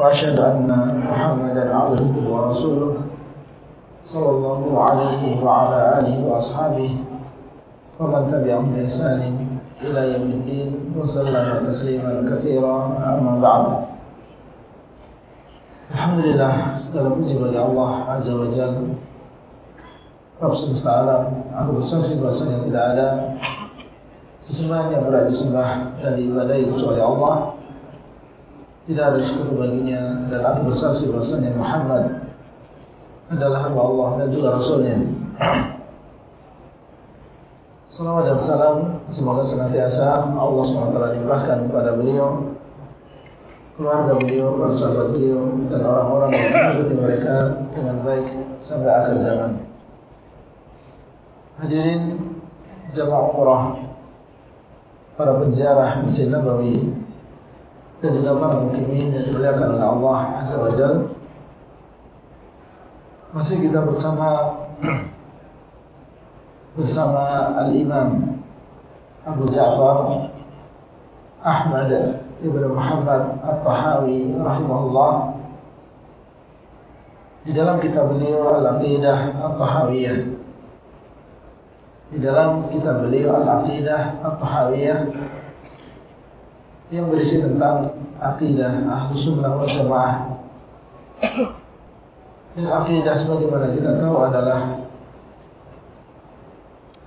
وأشهد أن محمدا عبده ورسوله صلى الله عليه وعلى آله وأصحابه ومن تبعهم بإحسان إلى يوم الدين وسلم تسليما كثيرا أما بعد Alhamdulillah segala puji bagi Allah Azza wa Jalla Rabb semesta alam Aku bersaksi bahasanya tidak ada Sesembahan yang berada disembah dan diibadai kecuali Allah Tidak ada sekutu baginya Dan aku bersaksi bahasanya Muhammad Adalah hamba Allah dan juga Rasulnya Salawat dan salam Semoga senantiasa Allah SWT limpahkan kepada beliau keluarga beliau, para sahabat beliau dan orang-orang yang mengikuti mereka dengan baik sampai akhir zaman. Hadirin jamaah umrah, para penjara Masjid Nabawi dan juga para mukimin yang dimuliakan oleh Allah Azza wa Jal. Masih kita bersama bersama Al-Imam Abu Ja'far Ahmad Ibn Muhammad At-Tahawi rahimahullah. Di dalam kitab beliau Al-Aqidah At-Tahawiyah. Di dalam kitab beliau Al-Aqidah At-Tahawiyah yang berisi tentang akidah Ahlu Sunnah wal Jamaah. Dan akidah sebagaimana kita tahu adalah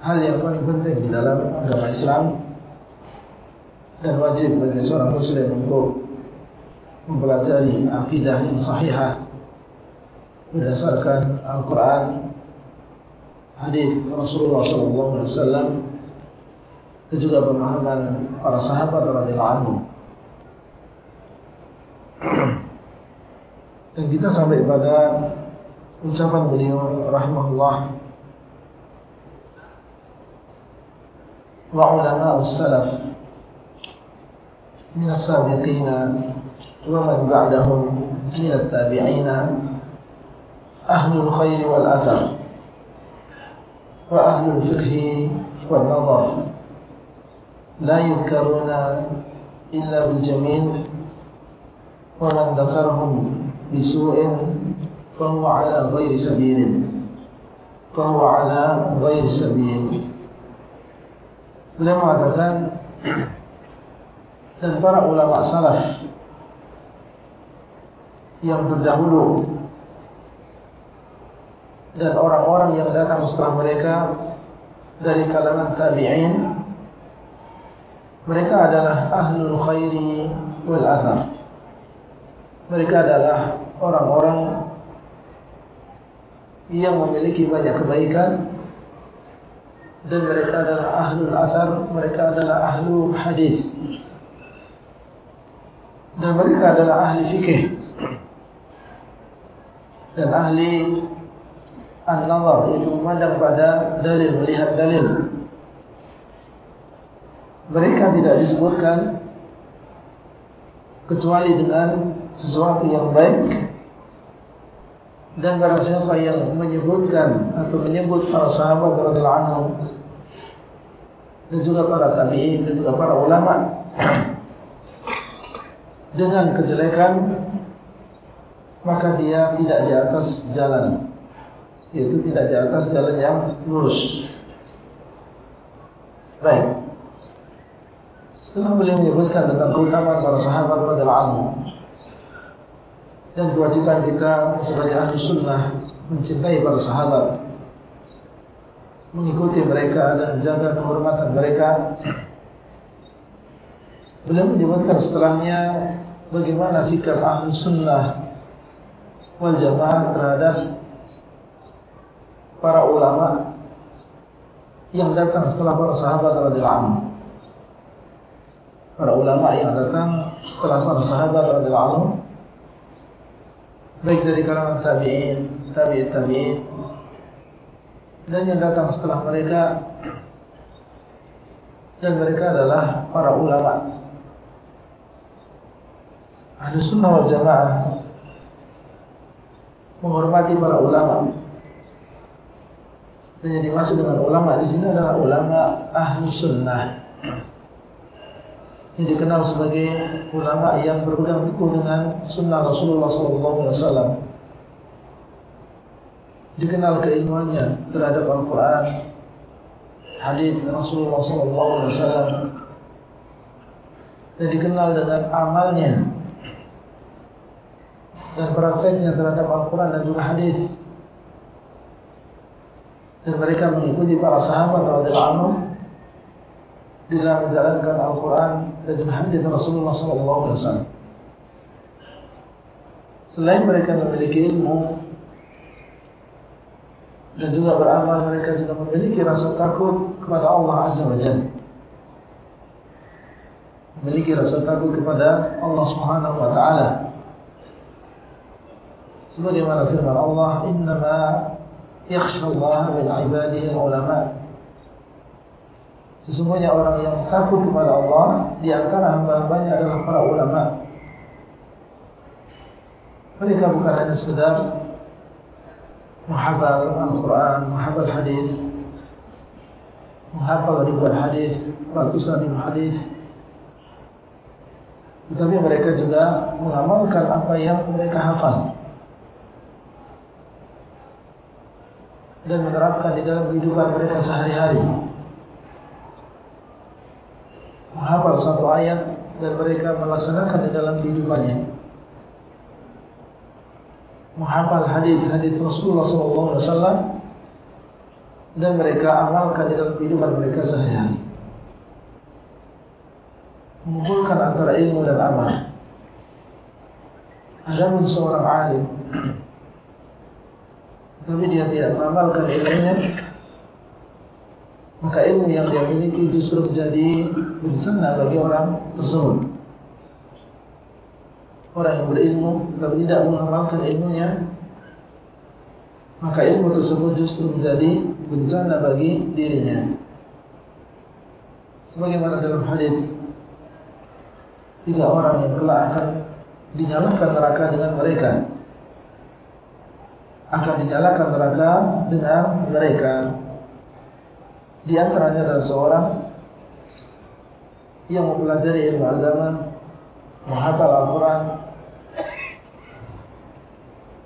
hal yang paling penting di dalam agama Islam dan wajib bagi seorang muslim untuk mempelajari akidah yang sahihah berdasarkan Al-Quran, hadis Rasulullah SAW itu juga pemahaman para sahabat radhiyallahu anhu. Dan kita sampai pada ucapan beliau rahimahullah. Wa ulama as-salaf. Min as-sabiqina wa man ba'dahum min at-tabi'ina. Ahlu al-khair wal athar. Wa ahlu al-fiqh wal nadhar. لا يذكرون إلا بالجميل ومن ذكرهم بسوء فهو على غير سبيل فهو على غير سبيل لما mengatakan dan para ulama salaf yang terdahulu dan orang-orang yang datang setelah mereka dari kalangan tabi'in mereka adalah ahlul khairi wal athar mereka adalah orang-orang yang memiliki banyak kebaikan. Dan mereka adalah ahlul athar mereka adalah ahlul hadis. Dan mereka adalah ahli fikih. Dan ahli an-nazar itu memandang pada dalil melihat dalil mereka tidak disebutkan kecuali dengan sesuatu yang baik dan barang siapa yang menyebutkan atau menyebut para sahabat radhiyallahu anhum dan juga para tabi'in dan juga para ulama dengan kejelekan maka dia tidak di atas jalan. Yaitu tidak di atas jalan yang lurus. Baik setelah beliau menyebutkan tentang keutamaan para sahabat radhiyallahu anhu dan kewajiban kita sebagai ahli sunnah mencintai para sahabat mengikuti mereka dan menjaga kehormatan mereka beliau menyebutkan setelahnya bagaimana sikap ahli sunnah wal jamaah terhadap para ulama yang datang setelah para sahabat radhiyallahu anhu. Para ulama yang datang setelah para sahabat radhiyallahu anhu baik dari kalangan tabi'in, tabi'in tabi'in dan yang datang setelah mereka dan mereka adalah para ulama. Ahli sunnah wal jamaah menghormati para ulama. Dan yang dimaksud dengan ulama di sini adalah ulama ahli sunnah yang dikenal sebagai ulama yang berpegang teguh dengan sunnah Rasulullah SAW dikenal keilmuannya terhadap Al-Quran hadis Rasulullah SAW dan dikenal dengan amalnya dan prakteknya terhadap Al-Quran dan juga hadis. Dan mereka mengikuti para sahabat anhum di dalam menjalankan Al-Quran juga hadis Rasulullah SAW. Selain mereka memiliki ilmu dan juga beramal, mereka juga memiliki rasa takut kepada Allah Azza wa Jalla. Memiliki rasa takut kepada Allah Subhanahu wa Ta'ala. Sebagaimana firman Allah, "Innama yakhsha Allah min 'ibadihi al-ulama'." Sesungguhnya orang yang takut kepada Allah di antara hamba-hambanya adalah para ulama. Mereka bukan hanya sekedar menghafal Al-Quran, menghafal hadis, menghafal ribuan hadis, ratusan ribu hadis. Tetapi mereka juga mengamalkan apa yang mereka hafal dan menerapkan di dalam kehidupan mereka sehari-hari menghafal satu ayat dan mereka melaksanakan di dalam kehidupannya. Menghafal hadis-hadis Rasulullah SAW dan mereka amalkan di dalam kehidupan mereka sehari-hari. Mengumpulkan antara ilmu dan amal. Ada pun seorang alim, tapi dia tidak mengamalkan ilmunya, maka ilmu yang dia miliki justru menjadi bencana bagi orang tersebut. Orang yang berilmu tetapi tidak mengamalkan ilmunya, maka ilmu tersebut justru menjadi bencana bagi dirinya. Sebagaimana dalam hadis tiga orang yang kelak akan dinyalakan neraka dengan mereka akan dinyalakan neraka dengan mereka di antaranya adalah seorang yang mempelajari ilmu agama, menghafal Al-Quran,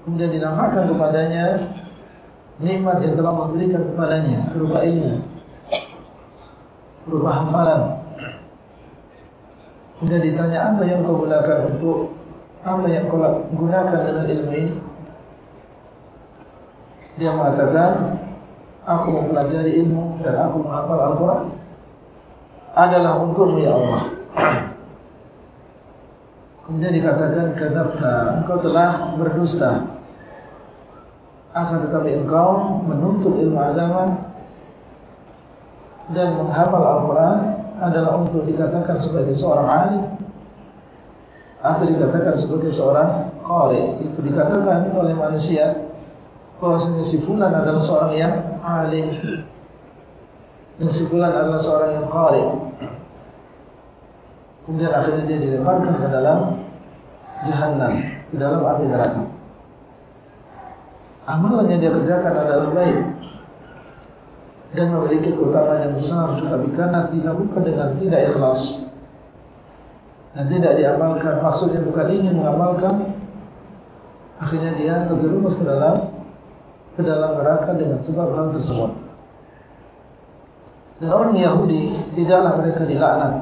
kemudian dinamakan kepadanya nikmat yang telah memberikan kepadanya berupa ilmu, berupa hafalan. Kemudian ditanya apa yang kau gunakan untuk apa yang kau gunakan dengan ilmu ini? Dia mengatakan aku mempelajari ilmu dan aku menghafal Al-Quran adalah untukmu ya Allah. Kemudian dikatakan kata engkau telah berdusta. Akan tetapi engkau menuntut ilmu agama dan menghafal Al-Quran adalah untuk dikatakan sebagai seorang alim atau dikatakan sebagai seorang qari. Itu dikatakan oleh manusia bahwasanya si fulan adalah seorang yang alim dan si fulan adalah seorang yang qari. Kemudian akhirnya dia dilemparkan ke dalam jahannam, ke dalam api neraka. Amalan yang dia kerjakan adalah baik dan memiliki keutamaan yang besar, tetapi karena dilakukan dengan tidak ikhlas dan tidak diamalkan, maksudnya bukan ingin mengamalkan, akhirnya dia terjerumus ke dalam ke dalam neraka dengan sebab hal tersebut. Dan orang Yahudi tidaklah mereka dilaknat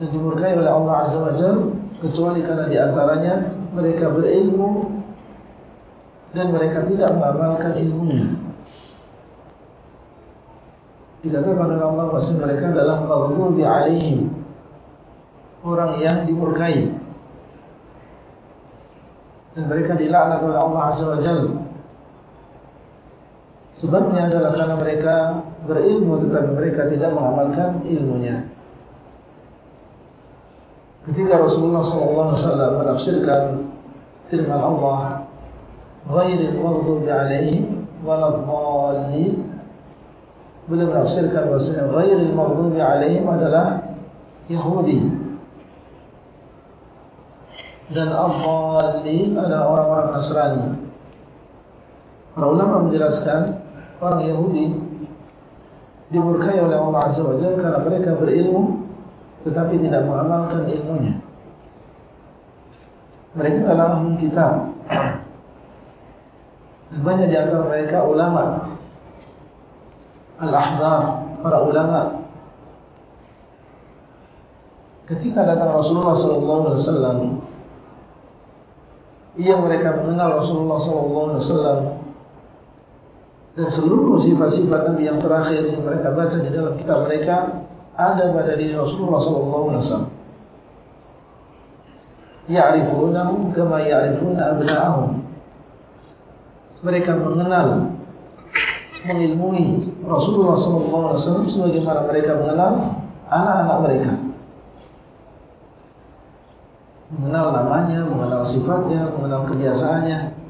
dan dimurkai oleh Allah Azza wa Jalla kecuali karena di antaranya mereka berilmu dan mereka tidak mengamalkan ilmunya. Dikatakan oleh Allah bahwa mereka adalah maghdubi alaihim orang yang dimurkai dan mereka dilaknat oleh Allah Azza wa Jalla. Sebabnya adalah karena mereka berilmu tetapi mereka tidak mengamalkan ilmunya. Ketika Rasulullah SAW menafsirkan firman Allah ghairil maghdubi alaihim waladhdallin beliau menafsirkan bahasanya ghairil maghdubi alaihim adalah Yahudi dan al-dhalin adalah orang-orang Nasrani. Para ulama menjelaskan orang Yahudi dimurkai oleh Allah Azza wa Jalla karena mereka berilmu tetapi tidak mengamalkan ilmunya. Mereka adalah ahli kitab. Banyak di antara mereka ulama. Al-ahbar para ulama. Ketika datang Rasulullah wasallam yang mereka mengenal Rasulullah wasallam. Dan seluruh sifat-sifat Nabi yang terakhir yang mereka baca di dalam kitab mereka ada pada diri Rasulullah sallallahu alaihi wasallam. Kama ya'rifuna abna'ahum. Mereka mengenal mengilmui Rasulullah sallallahu alaihi sebagaimana mereka mengenal anak-anak mereka mengenal namanya, mengenal sifatnya, mengenal kebiasaannya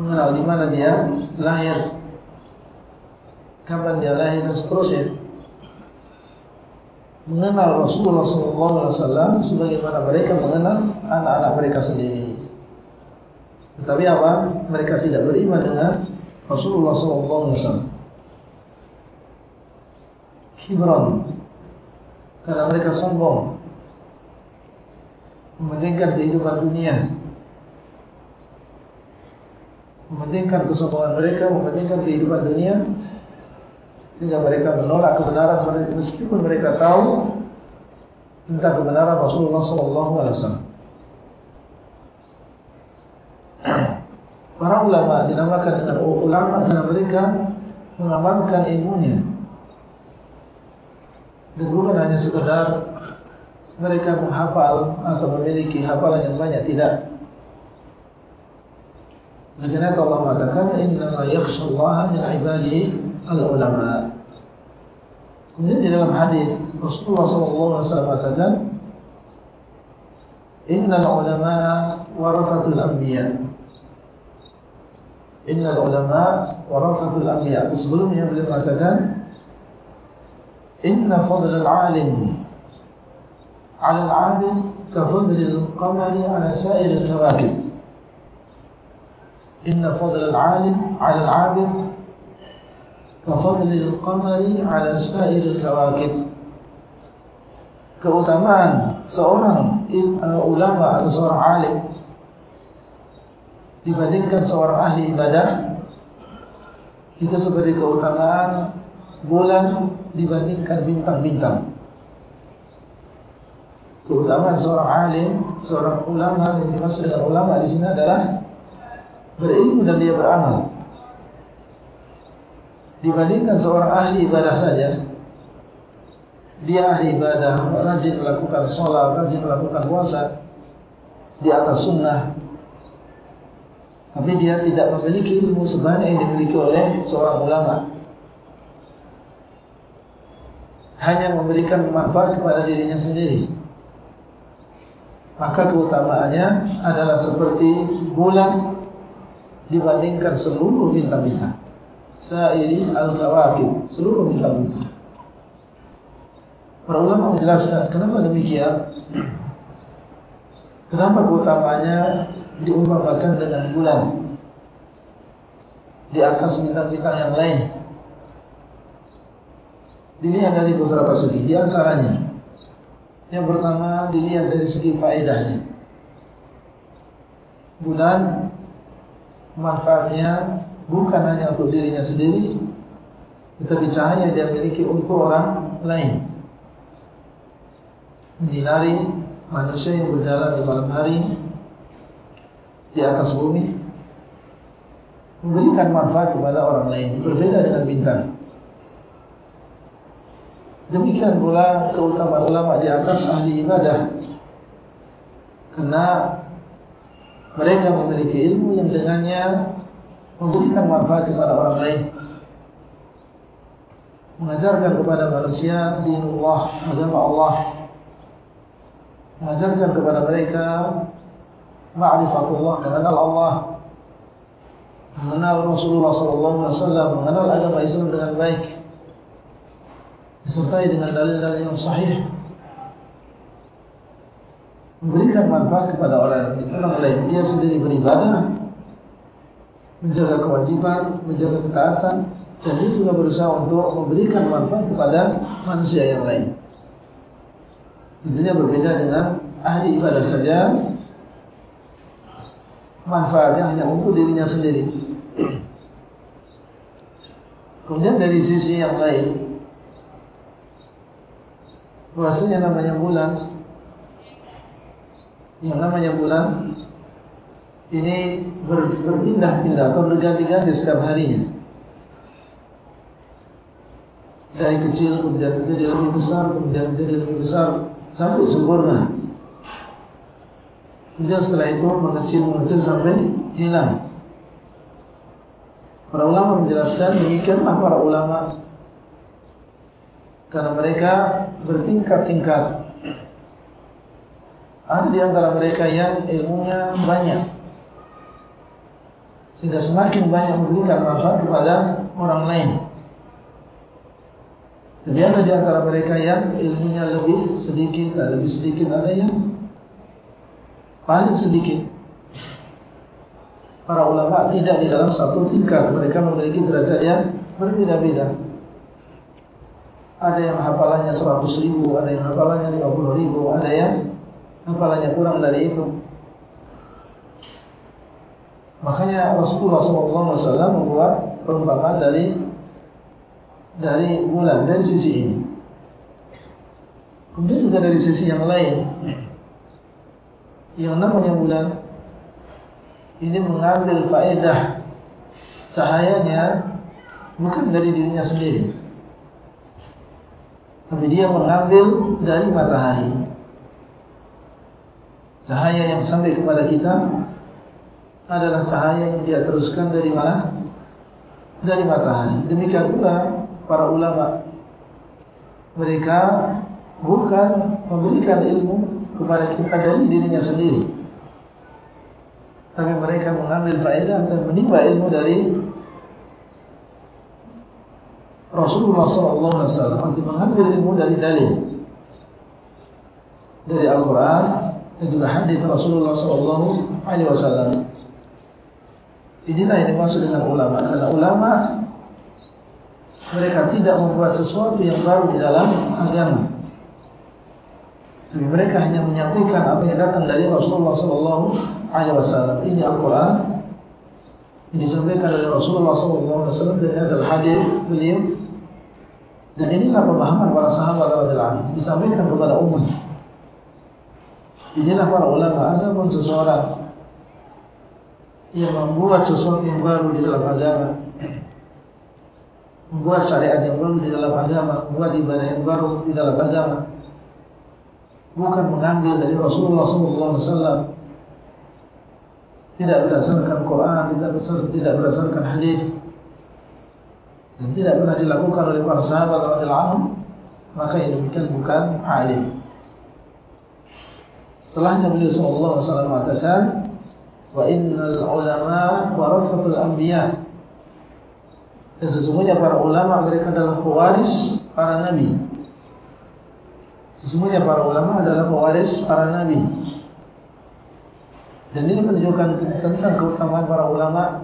mengenal di mana dia lahir kapan dia lahir dan seterusnya mengenal Rasulullah SAW sebagaimana mereka mengenal anak-anak mereka sendiri. Tetapi apa? Mereka tidak beriman dengan Rasulullah SAW. Kibran, karena mereka sombong, mementingkan kehidupan dunia, mementingkan kesombongan mereka, mementingkan kehidupan dunia, sehingga mereka menolak kebenaran meskipun mereka tahu tentang kebenaran Rasulullah SAW. Para ulama dinamakan dengan ulama karena mereka mengamalkan ilmunya. Dan bukan hanya sekedar mereka menghafal atau memiliki hafalan yang banyak, tidak. Karena Allah mengatakan, Inna ma yakhshallaha min ibadihi al-ulama. Kemudian di dalam hadis Rasulullah SAW mengatakan, Inna al-ulama warathatul anbiya. Inna al-ulama warathatul anbiya. Sebelumnya beliau mengatakan, Inna fadl al-alim ala al-abid ka fadl al-qamari ala sa'ir al-kawakib. Inna fadl al-alim ala al-abid kafadl al-qamari ala sa'ir al-kawakib. Keutamaan seorang ulama atau seorang alim dibandingkan seorang ahli ibadah itu seperti keutamaan bulan dibandingkan bintang-bintang. Keutamaan seorang alim, seorang ulama yang dimaksud dengan ulama di sini adalah berilmu dan dia beramal. Dibandingkan seorang ahli ibadah saja, dia ahli ibadah, rajin melakukan sholat, rajin melakukan puasa di atas sunnah, tapi dia tidak memiliki ilmu sebanyak yang dimiliki oleh seorang ulama. Hanya memberikan manfaat kepada dirinya sendiri. Maka keutamaannya adalah seperti bulan dibandingkan seluruh bintang-bintang. Sa'iri al-kawakib, seluruh bintang-bintang. Para ulama menjelaskan kenapa demikian? Kenapa keutamaannya diumpamakan dengan bulan di atas bintang-bintang yang lain? Dilihat dari beberapa segi. Di antaranya, yang pertama dilihat dari segi faedahnya. Bulan manfaatnya bukan hanya untuk dirinya sendiri, tetapi cahaya dia miliki untuk orang lain. Menyinari manusia yang berjalan di malam hari di atas bumi, memberikan manfaat kepada orang lain, berbeda dengan bintang. Demikian pula keutamaan ulama di atas ahli ibadah, karena mereka memiliki ilmu yang dengannya memberikan manfaat kepada orang lain. Mengajarkan kepada manusia dinullah agama Allah. Mengajarkan kepada mereka ma'rifatullah, mengenal Allah, mengenal Rasulullah SAW, mengenal agama Islam dengan baik, disertai dengan dalil-dalil yang sahih, memberikan manfaat kepada orang orang lain. Dia sendiri beribadah, menjaga kewajiban, menjaga ketaatan, dan dia juga berusaha untuk memberikan manfaat kepada manusia yang lain. Tentunya berbeda dengan ahli ibadah saja, manfaatnya hanya untuk dirinya sendiri. Kemudian dari sisi yang lain, bahasanya namanya bulan yang namanya bulan ini ber, berpindah-pindah atau berganti-ganti setiap harinya. Dari kecil kemudian menjadi lebih besar, kemudian menjadi lebih besar sampai sempurna. Kemudian setelah itu mengecil mengecil sampai hilang. Para ulama menjelaskan demikianlah para ulama karena mereka bertingkat-tingkat. Ada di antara mereka yang ilmunya banyak. Sehingga semakin banyak memberikan manfaat kepada orang lain. Tapi ada di antara mereka yang ilmunya lebih sedikit dan lebih sedikit. Ada yang paling sedikit. Para ulama tidak di dalam satu tingkat. Mereka memiliki derajat yang berbeda-beda Ada yang hafalannya 100 ribu Ada yang hafalannya 50 ribu Ada yang apalagi kurang dari itu. Makanya Rasulullah SAW membuat perumpamaan dari dari bulan dari sisi ini. Kemudian juga dari sisi yang lain, yang namanya bulan ini mengambil faedah cahayanya bukan dari dirinya sendiri, tapi dia mengambil dari matahari. Cahaya yang sampai kepada kita adalah cahaya yang dia teruskan dari mana? Dari matahari. Demikian pula para ulama. Mereka bukan memberikan ilmu kepada kita dari dirinya sendiri. Tapi mereka mengambil faedah dan menimba ilmu dari Rasulullah SAW. Untuk mengambil ilmu dari dalil. Dari Al-Quran dan juga hadis Rasulullah sallallahu alaihi wasallam. Inilah yang dimaksud dengan ulama karena ulama mereka tidak membuat sesuatu yang baru di dalam agama. Tapi mereka hanya menyampaikan apa yang datang dari Rasulullah alaihi wasallam. Ini Al-Qur'an yang disampaikan oleh Rasulullah alaihi wasallam dan adalah hadis beliau. Dan inilah pemahaman para sahabat anhum disampaikan kepada umat. Inilah para ulama. Ada pun seseorang yang membuat sesuatu yang baru di dalam agama, membuat syariat yang baru di dalam agama, membuat ibadah yang baru di dalam agama, bukan mengambil dari Rasulullah SAW, tidak berdasarkan Quran, tidak berdasarkan, tidak berdasarkan hadis, dan tidak pernah dilakukan oleh para sahabat Rasulullah, maka ini bukan bukan alim. Setelahnya beliau sallallahu alaihi wasallam mengatakan wa innal ulama warathatul anbiya. Dan sesungguhnya para ulama mereka adalah pewaris para nabi. Sesungguhnya para ulama adalah pewaris para nabi. Dan ini menunjukkan tentang keutamaan para ulama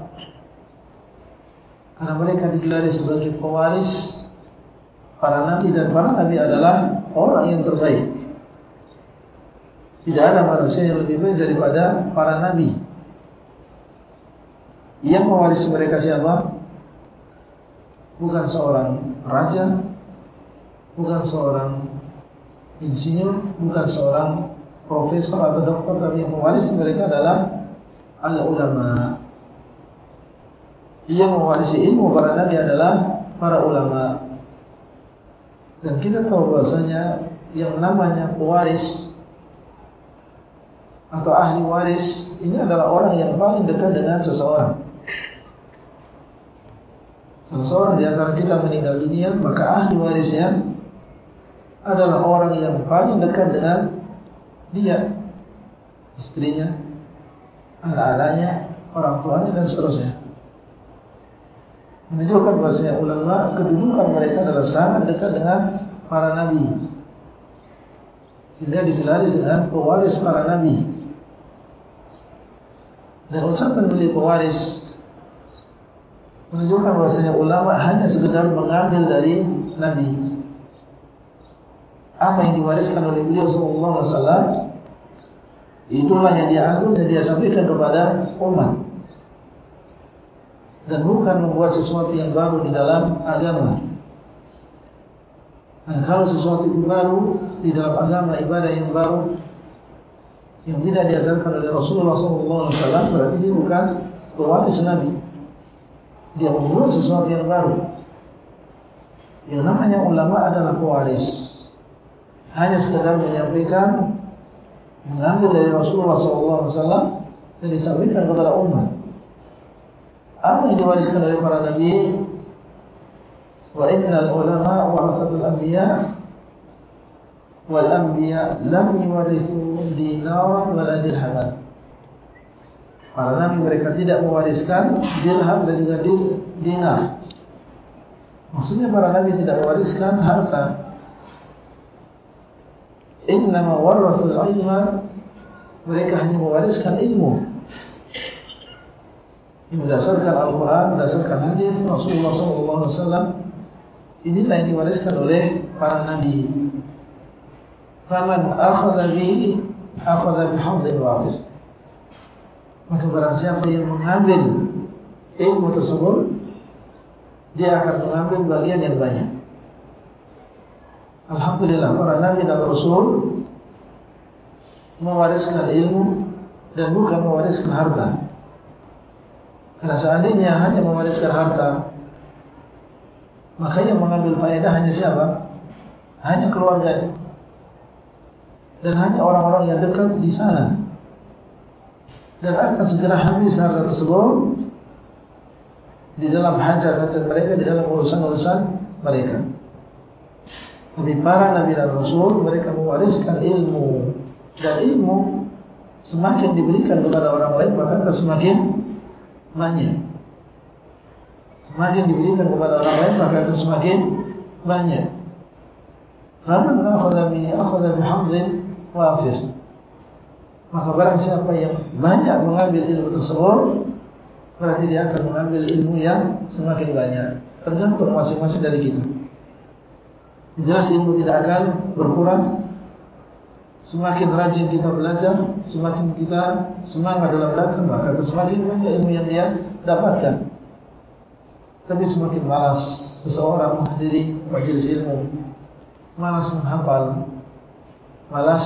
karena mereka digelari sebagai pewaris para nabi dan para nabi adalah orang yang terbaik. Tidak ada manusia yang lebih baik daripada para nabi. Yang mewarisi mereka siapa? Bukan seorang raja, bukan seorang insinyur, bukan seorang profesor atau doktor, tapi yang mewarisi mereka adalah al-ulama. Yang mewarisi ilmu para nabi adalah para ulama. Dan kita tahu bahasanya yang namanya pewaris atau ahli waris ini adalah orang yang paling dekat dengan seseorang. Seseorang di antara kita meninggal dunia, maka ahli warisnya adalah orang yang paling dekat dengan dia, istrinya, anak-anaknya, orang tuanya dan seterusnya. Menunjukkan bahasanya ulama kedudukan mereka adalah sangat dekat dengan para nabi. Sehingga digelari dengan pewaris para nabi. Dan ucapan beliau pewaris menunjukkan bahasanya ulama hanya sekedar mengambil dari nabi. Apa yang diwariskan oleh beliau sallallahu alaihi wasallam itulah yang dia ambil dan dia sampaikan kepada umat. Dan bukan membuat sesuatu yang baru di dalam agama. Dan kalau sesuatu yang baru di dalam agama ibadah yang baru yang tidak diajarkan oleh Rasulullah SAW berarti dia bukan pewaris Nabi. Dia membuat sesuatu yang baru. Yang namanya ulama adalah pewaris. Hanya sekadar menyampaikan mengambil dari Rasulullah SAW dan disampaikan kepada umat. Apa yang diwariskan oleh para Nabi? Wa innal ulama warasatul anbiya wal anbiya lam yuwarithu dinar wala dirham. Para nabi mereka tidak mewariskan dirham dan juga dinar. Maksudnya para nabi tidak mewariskan harta. Innama warathul ilma mereka hanya mewariskan ilmu. Ini berdasarkan Al-Quran, berdasarkan hadis Rasulullah SAW. Inilah yang diwariskan oleh para nabi. Faman akhadha bihi akhadha bihadhin wafir. Maka barang siapa yang mengambil ilmu tersebut dia akan mengambil bagian yang banyak. Alhamdulillah para nabi dan rasul mewariskan ilmu dan bukan mewariskan harta. Karena seandainya hanya mewariskan harta, maka yang mengambil faedah hanya siapa? Hanya keluarga. Dan hanya orang-orang yang dekat di sana. Dan akan segera habis harta tersebut di dalam hajat-hajat mereka di dalam urusan-urusan mereka. Tapi para Nabi dan Rasul mereka mewariskan ilmu. Dan ilmu semakin diberikan kepada orang lain maka semakin banyak semakin diberikan kepada orang lain maka akan semakin banyak Faman akhadha bi akhadha bihamdin wafir. Maka barang siapa yang banyak mengambil ilmu tersebut, berarti dia akan mengambil ilmu yang semakin banyak. Tergantung masing-masing dari kita. Jelas ilmu tidak akan berkurang. Semakin rajin kita belajar, semakin kita semangat dalam belajar, maka semakin banyak ilmu yang dia dapatkan. Tapi semakin malas seseorang menghadiri majelis ilmu, malas menghafal, malas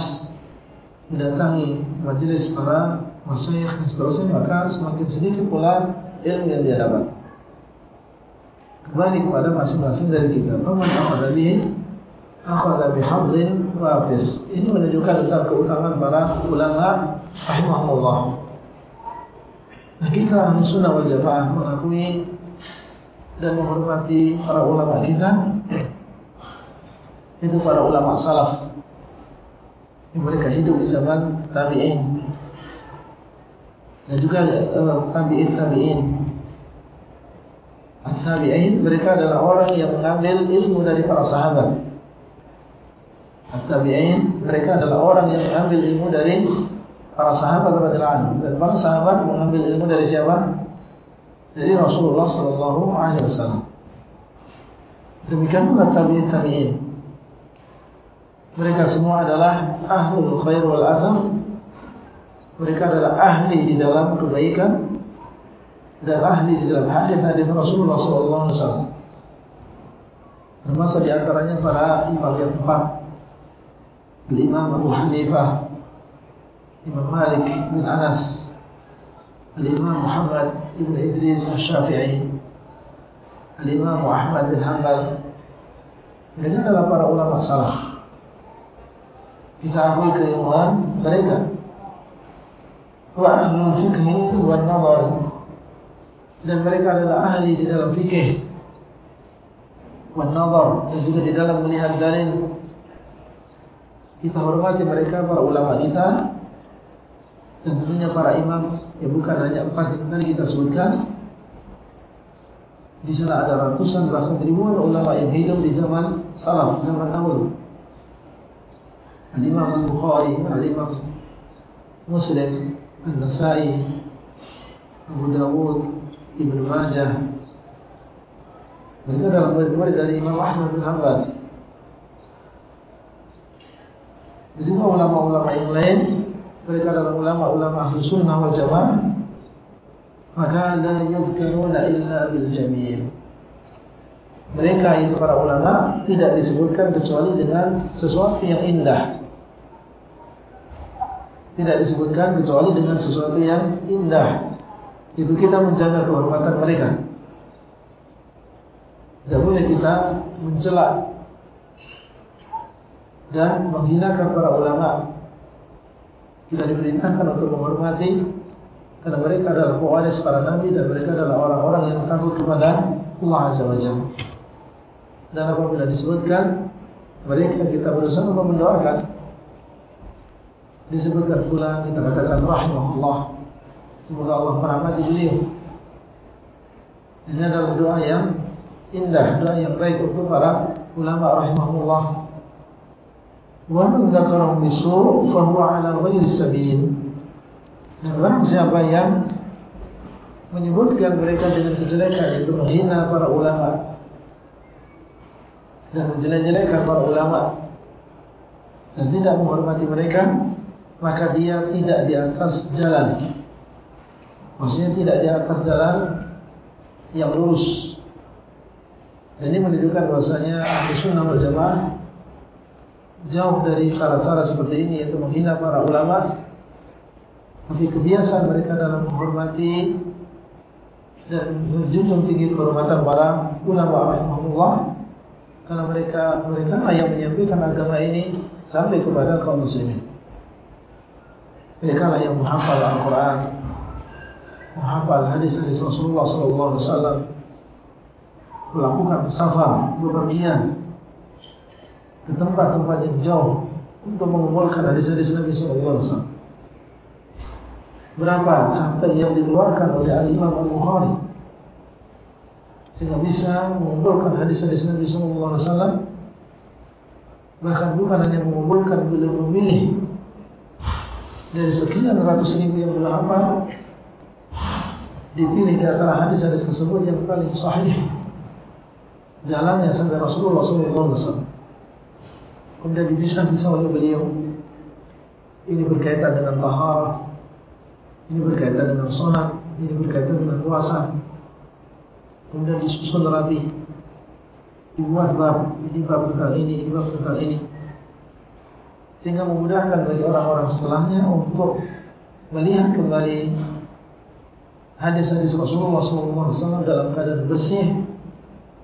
mendatangi majlis para masyayikh dan seterusnya maka semakin sedikit pula ilmu yang dia dapat kembali kepada masing-masing dari kita akhada bihi akhada bihadlin wafir ini menunjukkan tentang keutamaan para ulama rahimahullah nah kita sunnah wal jamaah mengakui dan menghormati para ulama kita. Itu para ulama salaf. Yang mereka hidup di zaman tabi'in. Dan juga uh, tabi'in tabi'in. Tabi'in mereka adalah orang yang mengambil ilmu dari para sahabat tabi'in mereka adalah orang yang mengambil ilmu dari para sahabat radhiyallahu anhu dan para sahabat mengambil ilmu dari siapa dari Rasulullah sallallahu alaihi wasallam demikian pula tabi'in tabi'in mereka semua adalah ahlul khair wal azam. Mereka adalah ahli di dalam kebaikan dan ahli di dalam hadis-hadis Rasulullah sallallahu alaihi wasallam. Termasuk di antaranya para imam yang empat. Imam Abu Hanifah, Imam Malik bin Anas, Imam Muhammad ibn Idris al-Syafi'i, Imam Muhammad bin Hanbal. Mereka adalah para ulama salaf kita akui keilmuan mereka wa ahlul fikhi wa nazar dan mereka adalah ahli di dalam fikih wa nazar dan juga di dalam melihat dalil kita hormati mereka para ulama kita. Dan tentunya para imam Ya bukan hanya empat yang tadi kita sebutkan. Di sana ada ratusan bahkan ribuan ulama yang hidup di zaman Salaf, zaman awal. Al-Imam Al-Bukhari Al-Imam Muslim Al-Nasai Abu Dawud Ibn Majah. Mereka adalah murid-murid dari Imam Ahmad bin Hanbal Juga ulama-ulama yang lain mereka adalah ulama-ulama ahli sunnah wal jamaah. Maka la yuzkaruna illa bil jamil. Mereka itu para ulama tidak disebutkan kecuali dengan sesuatu yang indah. Tidak disebutkan kecuali dengan sesuatu yang indah. Itu kita menjaga kehormatan mereka. Tidak boleh kita mencela dan menghinakan para ulama kita diperintahkan untuk menghormati karena mereka adalah pewaris para nabi dan mereka adalah orang-orang yang takut kepada Allah Azza wa Jalla. Dan apabila disebutkan mereka kita berusaha untuk mendoakan disebutkan pula kita katakan rahimahullah semoga Allah merahmati beliau. Ini adalah doa yang indah, doa yang baik untuk para ulama rahimahullah. Waman zakarahu misru Fahuwa ala ghayri sabiin Dan orang siapa yang Menyebutkan mereka dengan kejelekan Itu menghina para ulama Dan menjelek-jelekan para ulama Dan tidak menghormati mereka Maka dia tidak di atas jalan. Maksudnya tidak di atas jalan Yang lurus. Dan ini menunjukkan bahasanya Ahli sunnah berjamaah jauh dari cara-cara seperti ini yaitu menghina para ulama. Tapi kebiasaan mereka dalam menghormati dan menjunjung tinggi kehormatan para ulama rahimahullah karena mereka mereka lah yang menyampaikan agama ini sampai kepada kaum muslimin. Mereka lah yang menghafal Al-Quran menghafal hadis-hadis Rasulullah SAW melakukan safar bepergian ke tempat-tempat yang jauh untuk mengumpulkan hadis-hadis Nabi SAW. Berapa sampai yang dikeluarkan oleh Al-Imam Al-Bukhari sehingga bisa mengumpulkan hadis-hadis Nabi SAW. Bahkan bukan hanya mengumpulkan, beliau memilih dari sekian ratus ribu yang beliau hafal dipilih di antara hadis-hadis tersebut yang paling sahih jalannya sampai Rasulullah SAW. Kemudian dipisah-pisah oleh beliau Ini berkaitan dengan tahar Ini berkaitan dengan solat Ini berkaitan dengan puasa. Kemudian disusun rapi Dibuat bab Ini bab tentang ini, ini bab tentang ini. Sehingga memudahkan bagi orang-orang setelahnya Untuk melihat kembali Hadis-hadis Rasulullah SAW Dalam keadaan bersih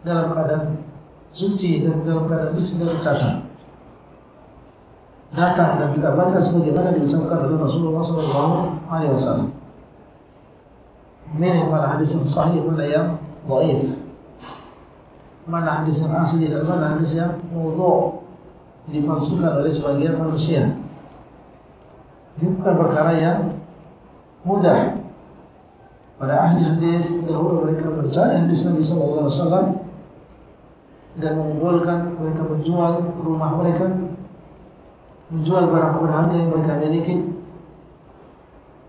Dalam keadaan suci Dan dalam keadaan bersih dan cacat datang dan kita baca sebagaimana diucapkan oleh Rasulullah SAW. Milih mana hadis yang sahih, mana yang dhaif. Mana hadis yang asli dan mana hadis yang mudhu' dipalsukan oleh sebagian manusia. Ini bukan perkara yang mudah. Pada ahli hadis dahulu mereka percaya hadis Nabi SAW dan mengumpulkan mereka menjual rumah mereka menjual barang berharga yang mereka miliki.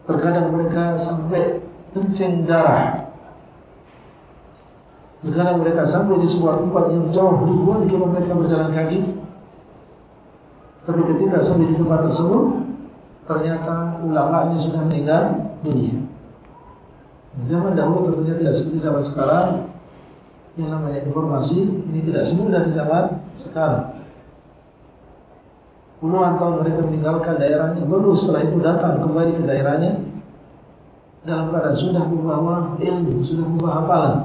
Terkadang mereka sampai kencing darah. Terkadang mereka sampai di sebuah tempat yang jauh ribuan kilo mereka berjalan kaki. Tapi ketika sampai di tempat tersebut ternyata ulamanya sudah meninggal dunia. Zaman dahulu tentunya tidak seperti zaman sekarang. Yang namanya informasi ini tidak semudah di zaman sekarang Puluhan tahun mereka meninggalkan daerahnya Baru setelah itu datang kembali ke daerahnya. Dalam keadaan sudah membawa ilmu Sudah membawa hafalan.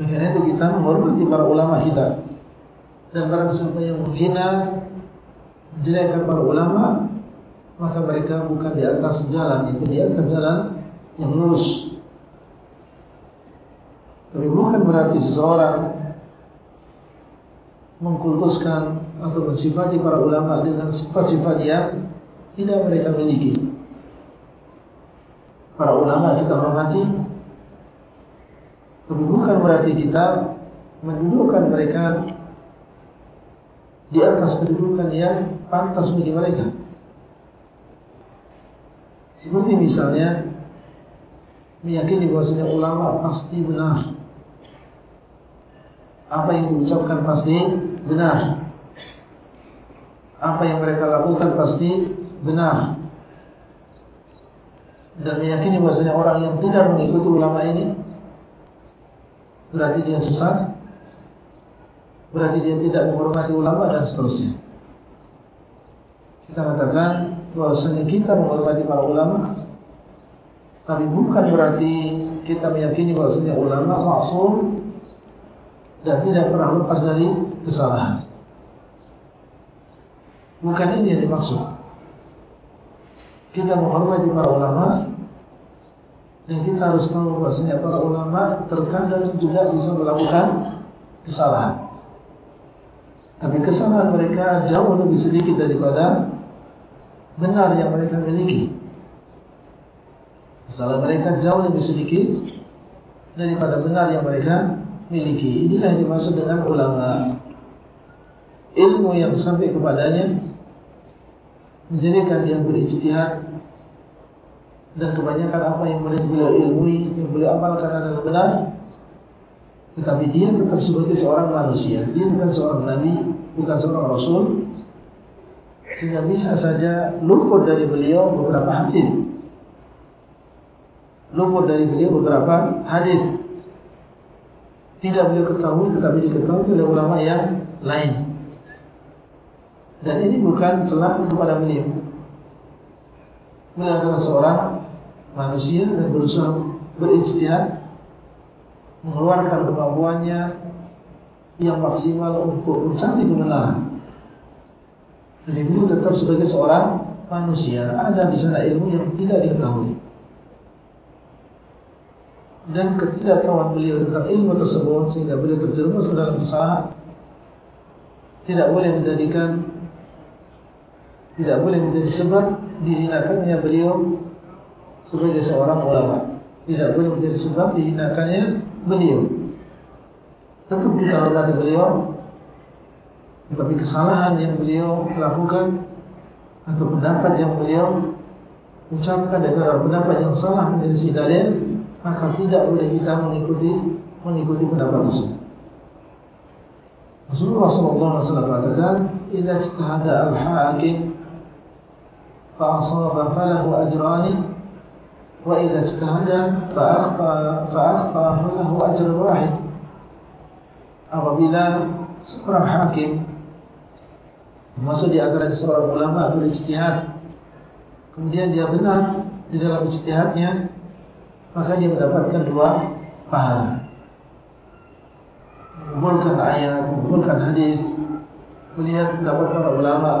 Karena itu kita menghormati para ulama kita. Dan barang siapa yang menghina Menjelekkan para ulama Maka mereka bukan di atas jalan Itu di atas jalan yang lurus. Tapi bukan berarti seseorang mengkultuskan atau mensifati para ulama dengan sifat-sifat yang tidak mereka miliki. Para ulama kita hormati, tapi bukan berarti kita mendudukkan mereka di atas kedudukan yang pantas bagi mereka. Seperti misalnya meyakini bahwasanya ulama pasti benar. Apa yang diucapkan pasti benar. Apa yang mereka lakukan pasti benar. Dan meyakini bahwasanya orang yang tidak mengikuti ulama ini berarti dia sesat. Berarti dia tidak menghormati ulama dan seterusnya. Kita katakan bahwasanya kita menghormati para ulama tapi bukan berarti kita meyakini bahwasanya ulama maksum dan tidak pernah lepas dari kesalahan. Bukan ini yang dimaksud. Kita menghormati para ulama dan kita harus tahu bahwasanya para ulama terkadang juga bisa melakukan kesalahan. Tapi kesalahan mereka jauh lebih sedikit daripada benar yang mereka miliki. Kesalahan mereka jauh lebih sedikit daripada benar yang mereka miliki. Inilah yang dimaksud dengan ulama. Ilmu yang sampai kepadanya menjadikan dia berijtihad dan kebanyakan apa yang boleh beliau ilmui, yang boleh amalkan adalah benar. Tetapi dia tetap sebagai seorang manusia. Dia bukan seorang nabi, bukan seorang rasul. Sehingga bisa saja luput dari beliau beberapa hadis luput dari beliau beberapa hadis. Tidak beliau ketahui tetapi diketahui oleh ulama yang lain. Dan ini bukan celah kepada beliau. Beliau adalah seorang manusia dan berusaha berijtihad mengeluarkan kemampuannya yang maksimal untuk mencari kebenaran. Jadi beliau tetap sebagai seorang manusia. Ada di sana ilmu yang tidak diketahui dan ketidaktahuan beliau tentang ilmu tersebut sehingga beliau terjerumus dalam kesalahan tidak boleh menjadikan tidak boleh menjadi sebab dihinakannya beliau sebagai seorang ulama tidak boleh menjadi sebab dihinakannya beliau tetap kita hormati beliau tetapi kesalahan yang beliau lakukan atau pendapat yang beliau ucapkan adalah pendapat yang salah menjadi si dalil maka tidak boleh kita mengikuti mengikuti pendapat tersebut. Rasulullah wasallam mengatakan, "Idza ijtahada al-hakim wa idza ijtahada fa akhta fa akhta falahu ajrun wahid." Apabila seorang hakim masuk di antara seorang ulama berijtihad, kemudian dia benar di dalam ijtihadnya, maka dia mendapatkan dua pahala. Mengumpulkan ayat, mengumpulkan hadis, melihat pendapat para ulama,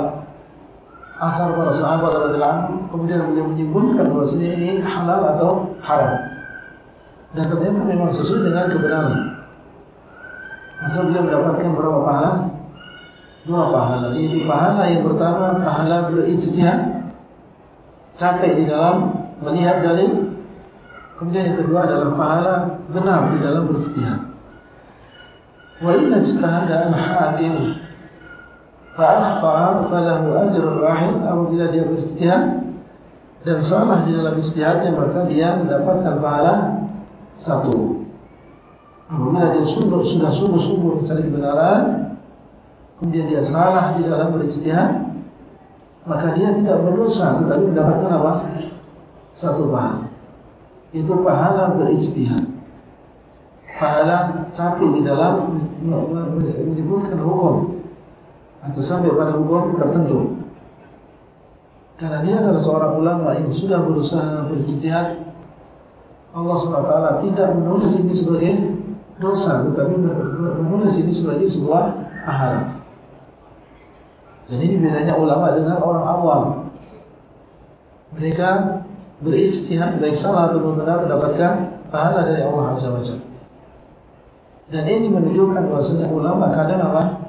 asar para sahabat anhu, kemudian beliau menyimpulkan bahawa ini halal atau haram. Dan ternyata memang sesuai dengan kebenaran. Maka beliau mendapatkan berapa pahala? Dua pahala. Ini pahala yang pertama, pahala berijtihad, capek di dalam melihat dalil Kemudian yang kedua adalah pahala benar di dalam berijtihad. Wa inna ijtihada al-hakim fa akhta'a falahu ajrun wahid apabila dia berijtihad dan salah di dalam ijtihadnya maka dia mendapatkan pahala satu. Apabila dia sudah sungguh-sungguh mencari kebenaran kemudian dia salah di dalam berijtihad maka dia tidak berdosa tetapi mendapatkan apa? Satu pahala itu pahala berijtihad. Pahala capek di dalam menyebutkan hukum atau sampai pada hukum tertentu. Karena dia adalah seorang ulama yang sudah berusaha berijtihad. Allah SWT tidak menulis ini sebagai dosa, tetapi menulis ini sebagai sebuah pahala. Dan ini bedanya ulama dengan orang awam. Mereka berijtihad baik salah atau benar mendapatkan pahala dari Allah Azza wa Jalla. Dan ini menunjukkan bahwasanya ulama kadang apa?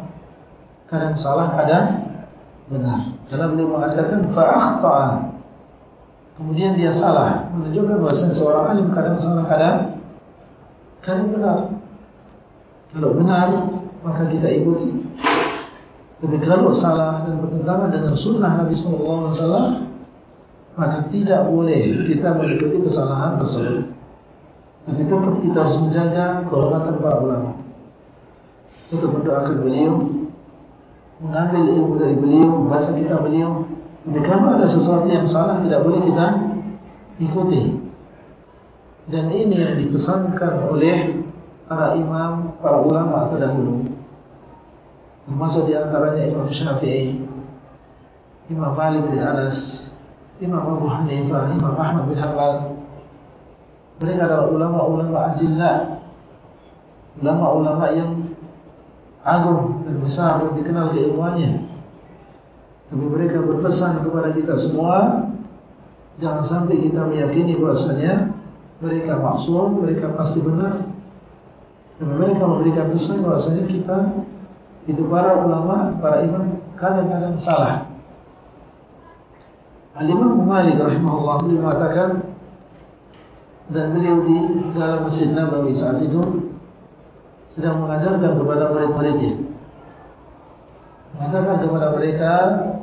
Kadang salah, kadang benar. Karena beliau mengatakan fa'akhta'a. Kemudian dia salah, menunjukkan bahawa seorang alim kadang salah kadang kadang benar. Kalau benar, maka kita ikuti. Tapi kalau salah dan bertentangan dengan sunnah Nabi Wasallam, maka tidak boleh kita mengikuti kesalahan tersebut. Tapi tetap kita harus menjaga kehormatan para ulama. Kita berdoakan beliau, mengambil ilmu dari beliau, membaca kitab beliau. Kalau ada sesuatu yang salah, tidak boleh kita ikuti. Dan ini yang dipesankan oleh para imam, para ulama terdahulu. Termasuk di antaranya Imam Syafi'i, Imam Malik bin Anas, Imam Abu Hanifah, Imam Ahmad bin Hanbal. Mereka adalah ulama-ulama ajillah, ulama-ulama yang agung dan besar dan dikenal keilmuannya. Tapi mereka berpesan kepada kita semua, jangan sampai kita meyakini bahasanya mereka maksum, mereka pasti benar. Dan mereka memberikan pesan bahasanya kita itu para ulama, para imam kadang-kadang salah. Al-Imam Malik rahimahullah beliau mengatakan dan beliau di dalam Masjid Nabawi saat itu sedang mengajarkan kepada murid-muridnya. Mengatakan kepada mereka,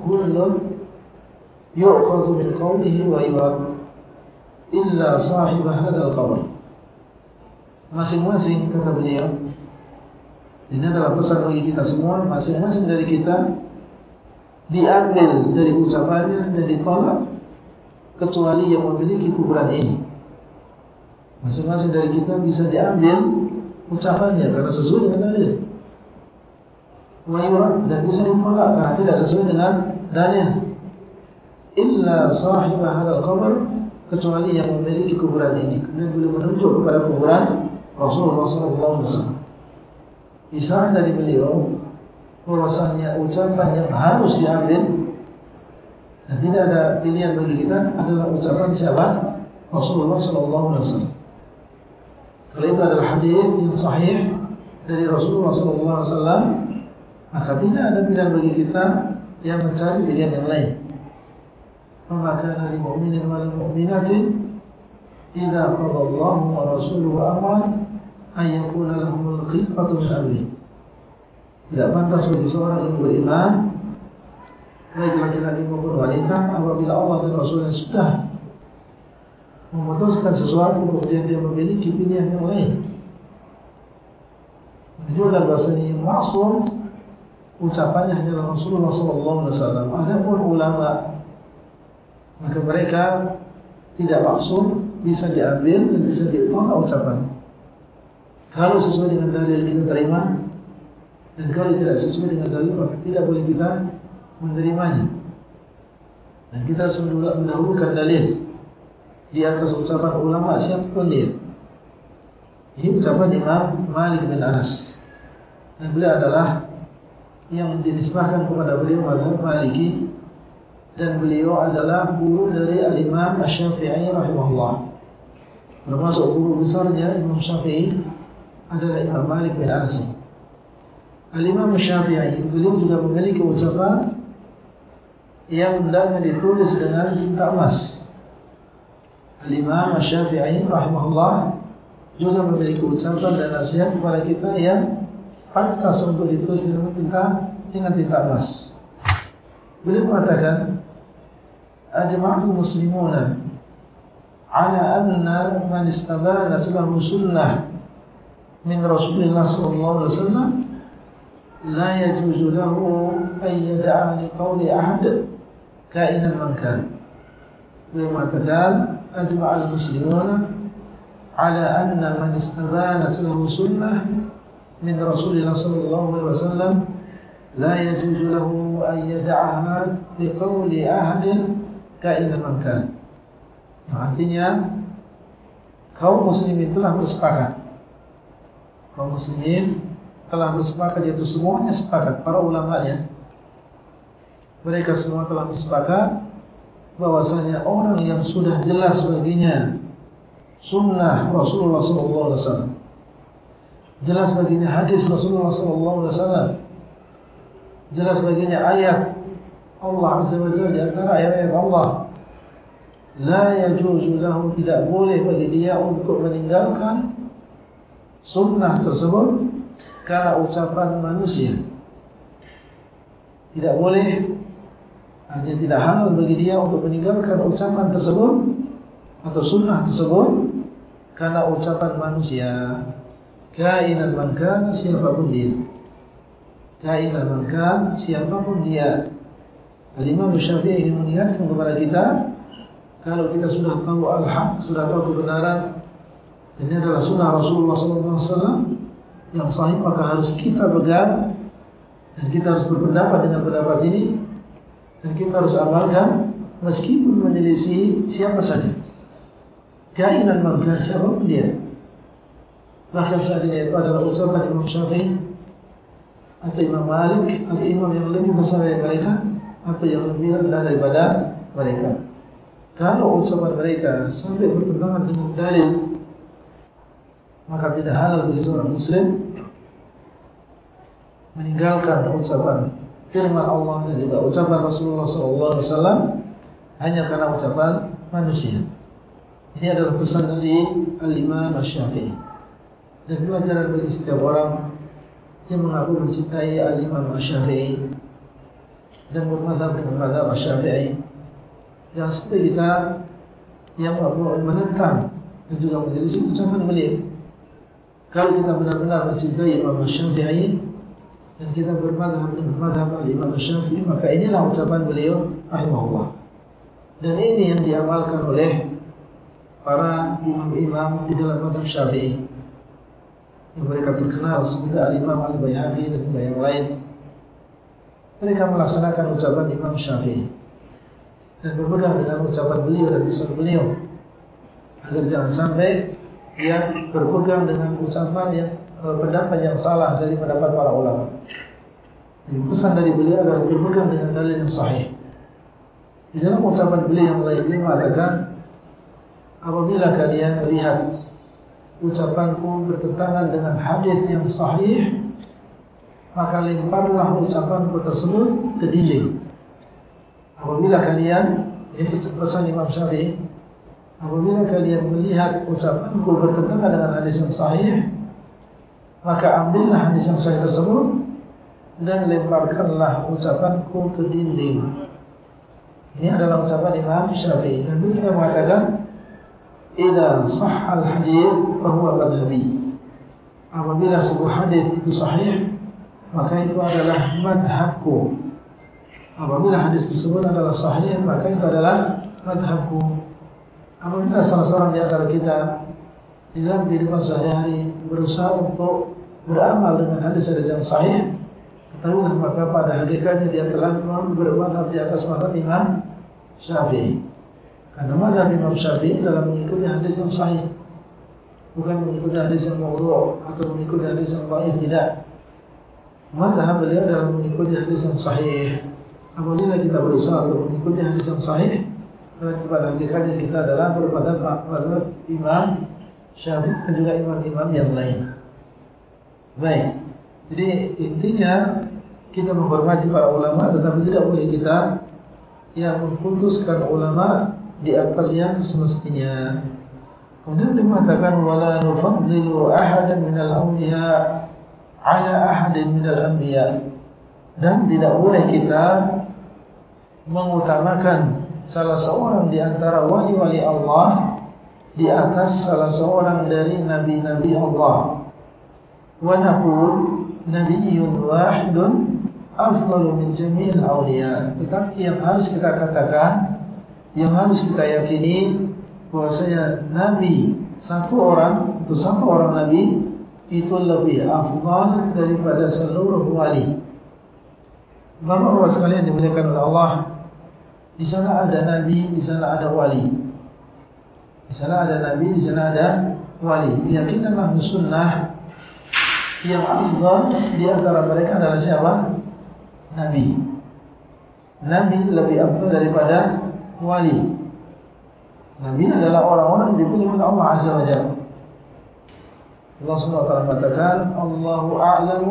"Kullun yu'khadhu min qawlihi wa yurad illa sahib hadzal qabr." Masing-masing kata beliau, ini adalah pesan bagi kita semua, masing-masing dari kita diambil dari ucapannya dan ditolak kecuali yang memiliki kuburan ini. Masing-masing dari kita bisa diambil ucapannya karena sesuai dengan dalil. Wayurat dan bisa ditolak karena tidak sesuai dengan dalil. Illa sahibah hadal qabr kecuali yang memiliki kuburan ini. Kemudian beliau menunjuk kepada kuburan Rasulullah SAW. Isyarat dari beliau bahwasannya ucapan yang harus diambil dan tidak ada pilihan bagi kita adalah ucapan siapa? Rasulullah SAW. Kalau itu adalah hadis yang sahih dari Rasulullah SAW, maka tidak ada pilihan bagi kita yang mencari pilihan yang lain. Maka dari mukminin wal mukminatin, jika Allah wa Rasuluhu amran, ayakuna lahumul khifatu min amri. Tidak pantas bagi seorang yang beriman, baik laki-laki maupun wanita, apabila Allah dan Rasulnya sudah memutuskan sesuatu kemudian dia memiliki pilihan yang lain. Menunjukkan bahasanya yang maksum ucapannya hanyalah Rasulullah SAW. Ada pun ulama maka mereka tidak maksum bisa diambil dan bisa ditolak ucapan. Kalau sesuai dengan dalil kita terima dan kalau tidak sesuai dengan dalil maka tidak boleh kita menerimanya. Dan kita harus mendahulukan dalil di atas ucapan ulama siapapun dia. Ini ucapan Imam Malik bin Anas. Dan beliau adalah yang dinisbahkan kepada beliau Madhab Maliki dan beliau adalah guru dari Al-Imam Ash-Syafi'i rahimahullah. Termasuk guru besarnya Imam Syafi'i adalah Imam Malik bin Anas. Al-Imam Ash-Syafi'i beliau juga memiliki ucapan yang hendaknya ditulis dengan tinta emas. Al-Imam Syafi'i rahimahullah juga memiliki ucapan dan nasihat kepada kita yang pantas untuk ditulis dengan tinta dengan tinta emas. Beliau mengatakan, "Ajma'ul muslimuna ala anna man istabana lahu sunnah min Rasulullah sallallahu alaihi wasallam la yajuzu lahu an yad'a li qawli ahad ka'inan man kan." Beliau mengatakan, أجمع المسلمون على أن من استبانت له سنة من رسول الله صلى الله عليه وسلم لا يجوز له أن يدعها لقول أحد كائن من كان artinya kaum muslimin telah bersepakat kaum muslimin telah bersepakat yaitu semuanya sepakat para ulamanya mereka semua telah bersepakat bahwasanya orang yang sudah jelas baginya sunnah Rasulullah sallallahu alaihi wasallam. Jelas baginya hadis Rasulullah sallallahu alaihi wasallam. Jelas baginya ayat Allah Azza wa Jalla di antara ayat-ayat Allah. La yajuzu lahu tidak boleh bagi dia untuk meninggalkan sunnah tersebut karena ucapan manusia. Tidak boleh hanya tidak halal bagi dia untuk meninggalkan ucapan tersebut atau sunnah tersebut karena ucapan manusia kainan mangkan siapapun dia. Kainan mangkan siapapun dia. Al-Imam Syafi'i ingin mengingatkan kepada kita kalau kita sudah tahu al-haq, sudah tahu kebenaran ini adalah sunnah Rasulullah SAW yang sahih maka harus kita pegang dan kita harus berpendapat dengan pendapat ini dan kita harus amalkan meskipun menyelisih siapa saja kainan mangkan siapapun dia bahkan saat ini adalah ucapan Imam Syafi'i atau Imam Malik atau Imam yang lebih besar dari mereka apa yang lebih rendah daripada mereka. Kalau ucapan mereka sampai bertentangan dengan dalil, maka tidak halal bagi seorang Muslim meninggalkan ucapan firman Allah dan juga ucapan Rasulullah SAW hanya karena ucapan manusia. Ini adalah pesan dari Al-Imam Al-Syafi'i. Dan pelajaran bagi setiap orang yang mengaku mencintai Al-Imam Al-Syafi'i dan bermadhab dengan madhab syafi'i Jangan seperti kita yang menentang dan juga menjadi ucapan beliau Kalau kita benar-benar mencintai Imam Syafi'i Dan kita bermadhab madhab Imam Syafi'i Maka inilah ucapan beliau Rahimahullah. Dan ini yang diamalkan oleh Para imam-imam di dalam madhab Syafi'i. Yang mereka terkenal seperti Al-Imam Al-Bayhaqi dan juga yang lain. Mereka melaksanakan ucapan Imam Syafi'i. Dan berpegang dengan ucapan beliau dan pesan beliau. Agar jangan sampai dia berpegang dengan ucapan yang pendapat yang salah dari pendapat para ulama. Jadi, pesan dari beliau adalah berpegang dengan dalil yang sahih. Di dalam ucapan beliau yang lain beliau mengatakan apabila kalian melihat ucapanku bertentangan dengan hadis yang sahih maka lemparlah ucapan tersebut ke dinding. Apabila kalian, ini pesan Imam Syafi'i, apabila kalian melihat ucapanku bertentangan dengan hadis yang sahih, maka ambillah hadis yang sahih tersebut dan lemparkanlah ucapanku ke dinding. Ini adalah ucapan Imam Syafi'i dan beliau mengatakan, "Idza sahha al-hadits fa huwa madhhabi." Apabila sebuah hadis itu sahih, maka itu adalah madhabku. Apabila hadis tersebut adalah sahih, maka itu adalah madhabku. Apabila salah seorang di antara kita di dalam kehidupan sehari-hari berusaha untuk beramal dengan hadis-hadis yang sahih, ketahuilah maka pada hakikatnya dia telah bermadhab di atas madhab Imam Syafi'i. Karena madhab Imam Syafi'i dalam mengikuti hadis yang sahih, bukan mengikuti hadis yang mawdu' atau mengikuti hadis yang baik tidak. Madhab beliau dalam mengikuti hadis yang sahih. Apabila kita berusaha untuk mengikuti hadis yang sahih, berarti pada hakikatnya kita adalah berpada pada imam syafiq dan juga imam-imam yang lain. Baik. Jadi intinya kita menghormati para ulama, tetapi tidak boleh kita yang memputuskan ulama di atas yang semestinya. Kemudian dia mengatakan wala nufaddilu ahadan minal awliya ala ahadin minal anbiya dan tidak boleh kita mengutamakan salah seorang di antara wali-wali Allah di atas salah seorang dari nabi-nabi Allah wa naqul nabiyyun wahidun afdalu min jami'il awliya tetapi yang harus kita katakan yang harus kita yakini bahwasanya nabi satu orang itu satu orang nabi itu lebih afdal daripada seluruh wali. Bapak-bapak sekalian dimuliakan oleh Allah, di sana ada nabi, di sana ada wali. Di sana ada nabi, di sana ada wali. Keyakinan ahli sunnah yang afdal di antara mereka adalah siapa? Nabi. Nabi lebih afdal daripada wali. Nabi adalah orang-orang yang dipilih oleh Allah Azza wa Jalla. Allah SWT mengatakan Allahu a'lamu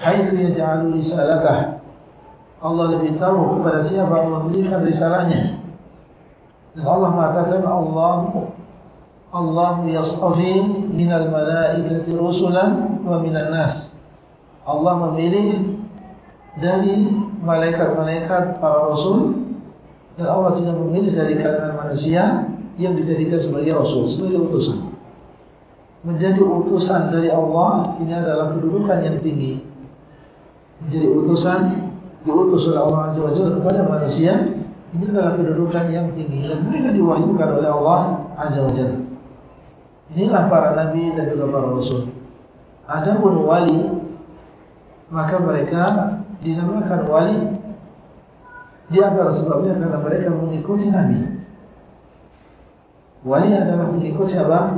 haitsu yaj'alu risalatah. Allah lebih tahu kepada siapa Allah memberikan risalahnya. Allah mengatakan Allah Allah yasafi minal malaikati rusulan wa minan nas. Allah memilih dari malaikat-malaikat para rasul dan Allah juga memilih dari kalangan manusia yang dijadikan sebagai rasul, sebagai utusan. Menjadi utusan dari Allah ini adalah kedudukan yang tinggi. Menjadi utusan diutus oleh Allah Azza wa Jalla kepada manusia ini adalah kedudukan yang tinggi dan mereka diwahyukan oleh Allah Azza wa Jalla. Inilah para nabi dan juga para rasul. Adapun wali maka mereka dinamakan wali di antara sebabnya karena mereka mengikuti nabi. Wali adalah mengikuti apa?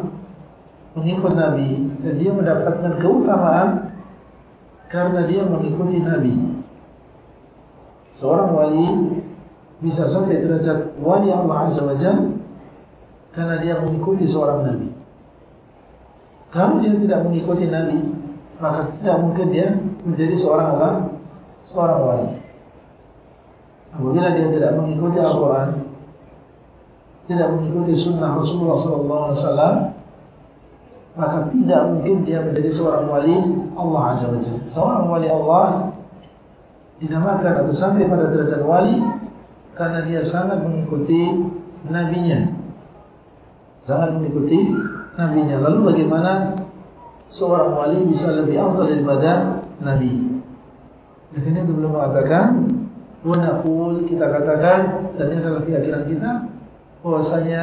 Mengikut nabi dan dia mendapatkan keutamaan karena dia mengikuti nabi. Seorang wali bisa sampai derajat wali Allah Azza wa Jalla karena dia mengikuti seorang nabi. Kalau dia tidak mengikuti nabi, maka tidak mungkin dia menjadi seorang apa? Seorang wali. Apabila dia tidak mengikuti Al-Quran, tidak mengikuti Sunnah Rasulullah SAW, maka tidak mungkin dia menjadi seorang wali Allah Azza wa Jalla. Seorang wali Allah dinamakan atau sampai pada derajat wali karena dia sangat mengikuti nabinya. Sangat mengikuti nabinya. Lalu bagaimana seorang wali bisa lebih afdal daripada nabi? Dengan itu belum mengatakan wanaqul kita katakan dan ini adalah keyakinan kita bahwasanya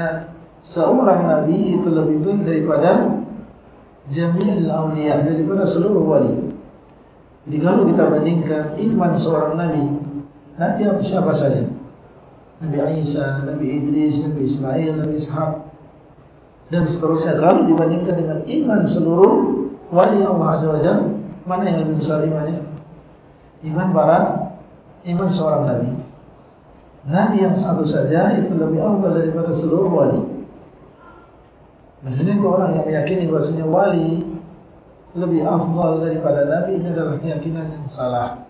seorang nabi itu lebih baik daripada jami'il awliya daripada seluruh wali. Jadi kalau kita bandingkan iman seorang Nabi Nabi apa siapa saja Nabi Isa, Nabi Idris, Nabi Ismail, Nabi Ishaq Dan seterusnya Kalau dibandingkan dengan iman seluruh Wali Allah Azza wa Jal Mana yang lebih besar imannya? Iman para Iman seorang Nabi Nabi yang satu saja Itu lebih awal daripada seluruh wali Maksudnya itu orang yang meyakini bahasanya wali lebih afdal daripada Nabi ini adalah keyakinan yang salah.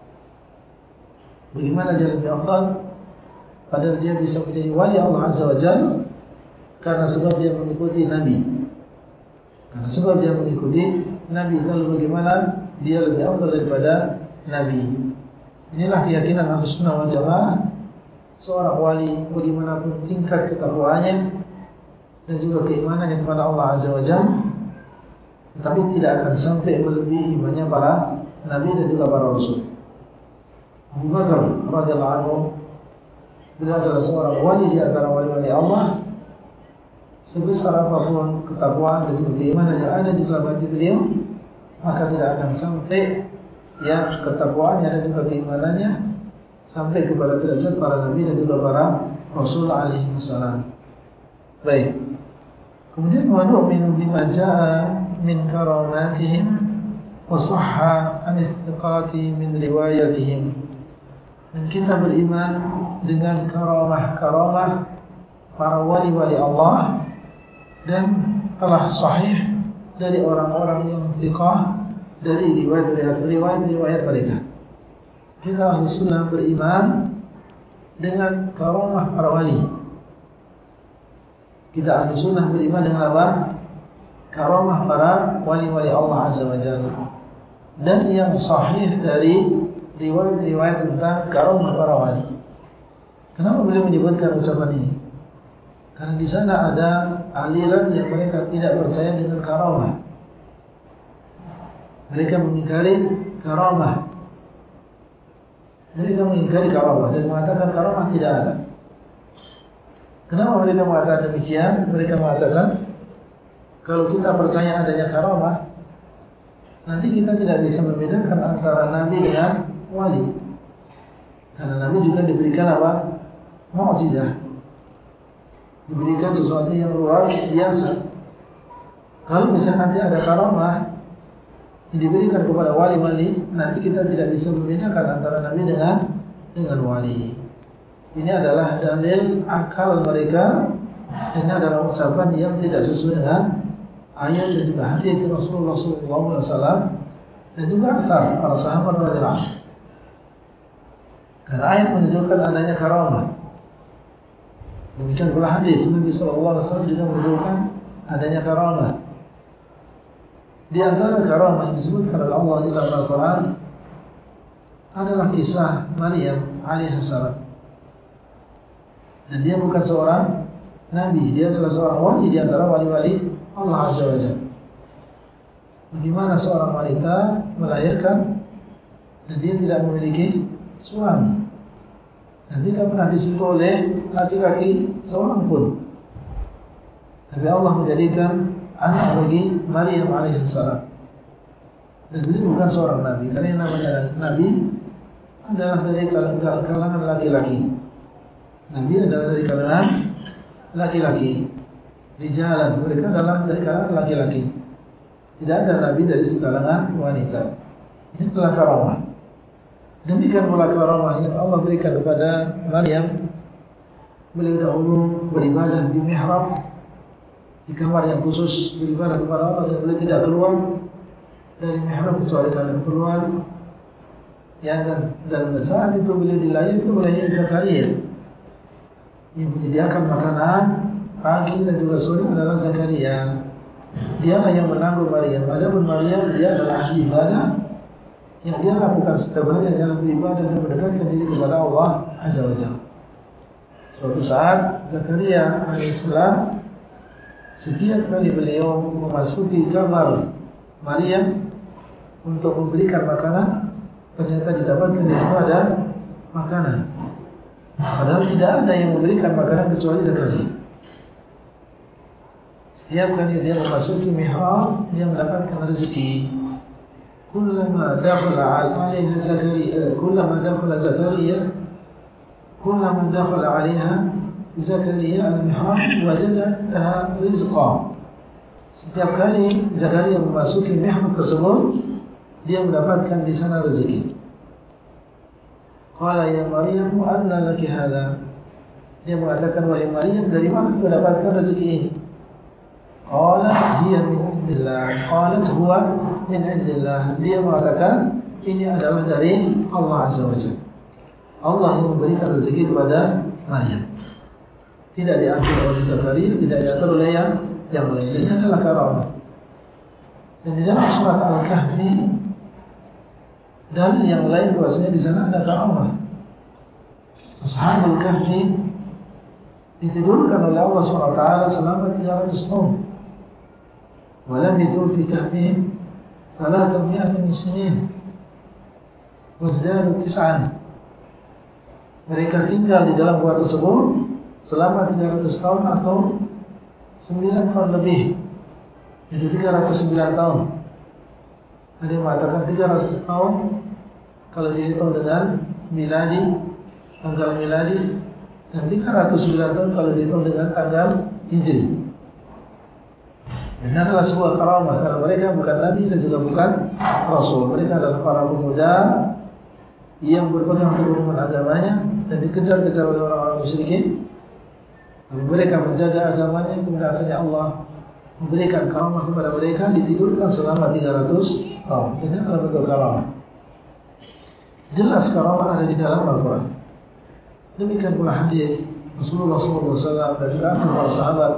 Bagaimana dia lebih afdal? Padahal dia bisa menjadi wali Allah Azza wa Jalla karena sebab dia mengikuti Nabi. Karena sebab dia mengikuti Nabi. Lalu bagaimana dia lebih afdal daripada Nabi? Inilah keyakinan Ahlus Sunnah wal Jamaah. Seorang wali bagaimanapun tingkat ketakwaannya dan juga keimanannya kepada Allah Azza wa Jalla tapi tidak akan sampai melebihi imannya para nabi dan juga para rasul. Abu Bakar radhiyallahu anhu beliau adalah seorang wali di antara wali-wali Allah. Sebesar apapun ketakwaan dan juga keimanan yang ada di dalam hati beliau, maka tidak akan sampai ya ketakwaannya dan juga keimanannya sampai kepada derajat para nabi dan juga para rasul alaihi wasallam. Baik. Kemudian wa nu'minu bima jaa من كراماتهم وصح عن الثقات من روايتهم dan kita beriman dengan karamah-karamah para wali-wali Allah dan telah sahih dari orang-orang yang thiqah dari riwayat-riwayat mereka kita sunnah beriman dengan karamah para wali kita harus sunnah beriman dengan apa? karamah para wali-wali Allah Azza wa Jalla dan yang sahih dari riwayat-riwayat tentang karamah para wali. Kenapa beliau menyebutkan ucapan ini? Karena di sana ada aliran yang mereka tidak percaya dengan karamah. Mereka mengingkari karamah. Mereka mengingkari karamah dan mengatakan karamah tidak ada. Kenapa mereka mengatakan demikian? Mereka mengatakan kalau kita percaya adanya karamah Nanti kita tidak bisa membedakan antara Nabi dengan wali Karena Nabi juga diberikan apa? Mu'jizah Diberikan sesuatu yang luar biasa. Kalau misalnya nanti ada karamah Yang diberikan kepada wali-wali Nanti kita tidak bisa membedakan antara Nabi dengan dengan wali. Ini adalah dalil akal mereka. Ini adalah ucapan yang tidak sesuai dengan ayat dan juga hadis Rasulullah SAW dan juga asar para sahabat radhiyallahu Dan ayat menunjukkan adanya karamah. Demikian pula hadis Nabi SAW juga menunjukkan adanya karamah. Di antara karamah yang disebutkan oleh Allah di dalam Al-Quran adalah kisah Maryam alaihissalam. Dan dia bukan seorang Nabi, dia adalah seorang wali di antara wali-wali Allah Azza wa Jalla. Bagaimana seorang wanita melahirkan dan dia tidak memiliki suami dan tidak pernah disentuh oleh laki-laki seorang pun. Tapi Allah menjadikan anak bagi Maryam alaihissalam. Dan beliau bukan seorang Nabi, karena namanya Nabi adalah dari kalangan laki-laki. Nabi adalah dari kalangan laki-laki. Di jalan mereka adalah dari kalangan laki-laki. Tidak ada Nabi dari kalangan wanita. Ini adalah karamah. Demikian pula karamah yang Allah berikan kepada Maryam. Beliau dahulu beribadah di mihrab Di kamar yang khusus beribadah kepada Allah Dan beliau tidak keluar dari mihrab kecuali karena keperluan Ya dan, dan saat itu beliau dilayani oleh Zakaria. Yang menyediakan makanan pagi dan juga sore adalah Zakaria. Dia yang menanggung Maryam. Adapun Maryam dia ahli ibadah yang dia lakukan setiap hari adalah beribadah dan mendekatkan diri kepada Allah Azza wa Jalla. Suatu saat Zakaria alaihissalam setiap kali beliau memasuki kamar Maryam untuk memberikan makanan, ternyata didapatkan di sana ada makanan. Padahal tidak ada yang memberikan makanan kecuali Zakaria. Setiap kali dia memasuki mihrab, dia mendapatkan rezeki. كلما دخل عليها زكريا كلما دخل زكريا كلما دخل عليها زكريا المحراب وجد لها رزقا setiap kali Zakaria memasuki mihrab tersebut dia mendapatkan di sana rezeki qala ya maryam anna laki hadha dia mengatakan wahai maryam dari mana kau dapatkan rezeki ini qalat hiya min indillah qalat huwa min indillah. Dia mengatakan ini adalah dari Allah Azza wa Jalla. Allah yang memberikan rezeki kepada rakyat. Tidak diambil oleh Zakaria, tidak diatur oleh yang yang lainnya adalah karamah. Dan di dalam surat Al-Kahfi dan yang lain bahasanya di sana ada karamah. Ashab kahfi ditidurkan oleh Allah SWT selama 300 tahun. Walam itu fi kahfi كهفهم ثلاثمائة سنين وازدادوا تسعا mereka tinggal di dalam gua tersebut selama 300 tahun atau 9 tahun lebih jadi 309 tahun ada yang mengatakan 300 tahun kalau dihitung dengan miladi tanggal miladi dan 309 tahun kalau dihitung dengan tanggal hijri ini adalah sebuah karamah karena mereka bukan Nabi dan juga bukan Rasul. Mereka adalah para pemuda yang berpegang dengan agamanya dan dikejar-kejar oleh orang-orang musyrikin. Mereka menjaga agamanya kemudian akhirnya Allah memberikan karamah kepada mereka ditidurkan selama 300 tahun. Ini adalah bentuk karamah. Jelas karamah ada di dalam Al-Quran. Demikian pula hadis Rasulullah SAW dan juga para sahabat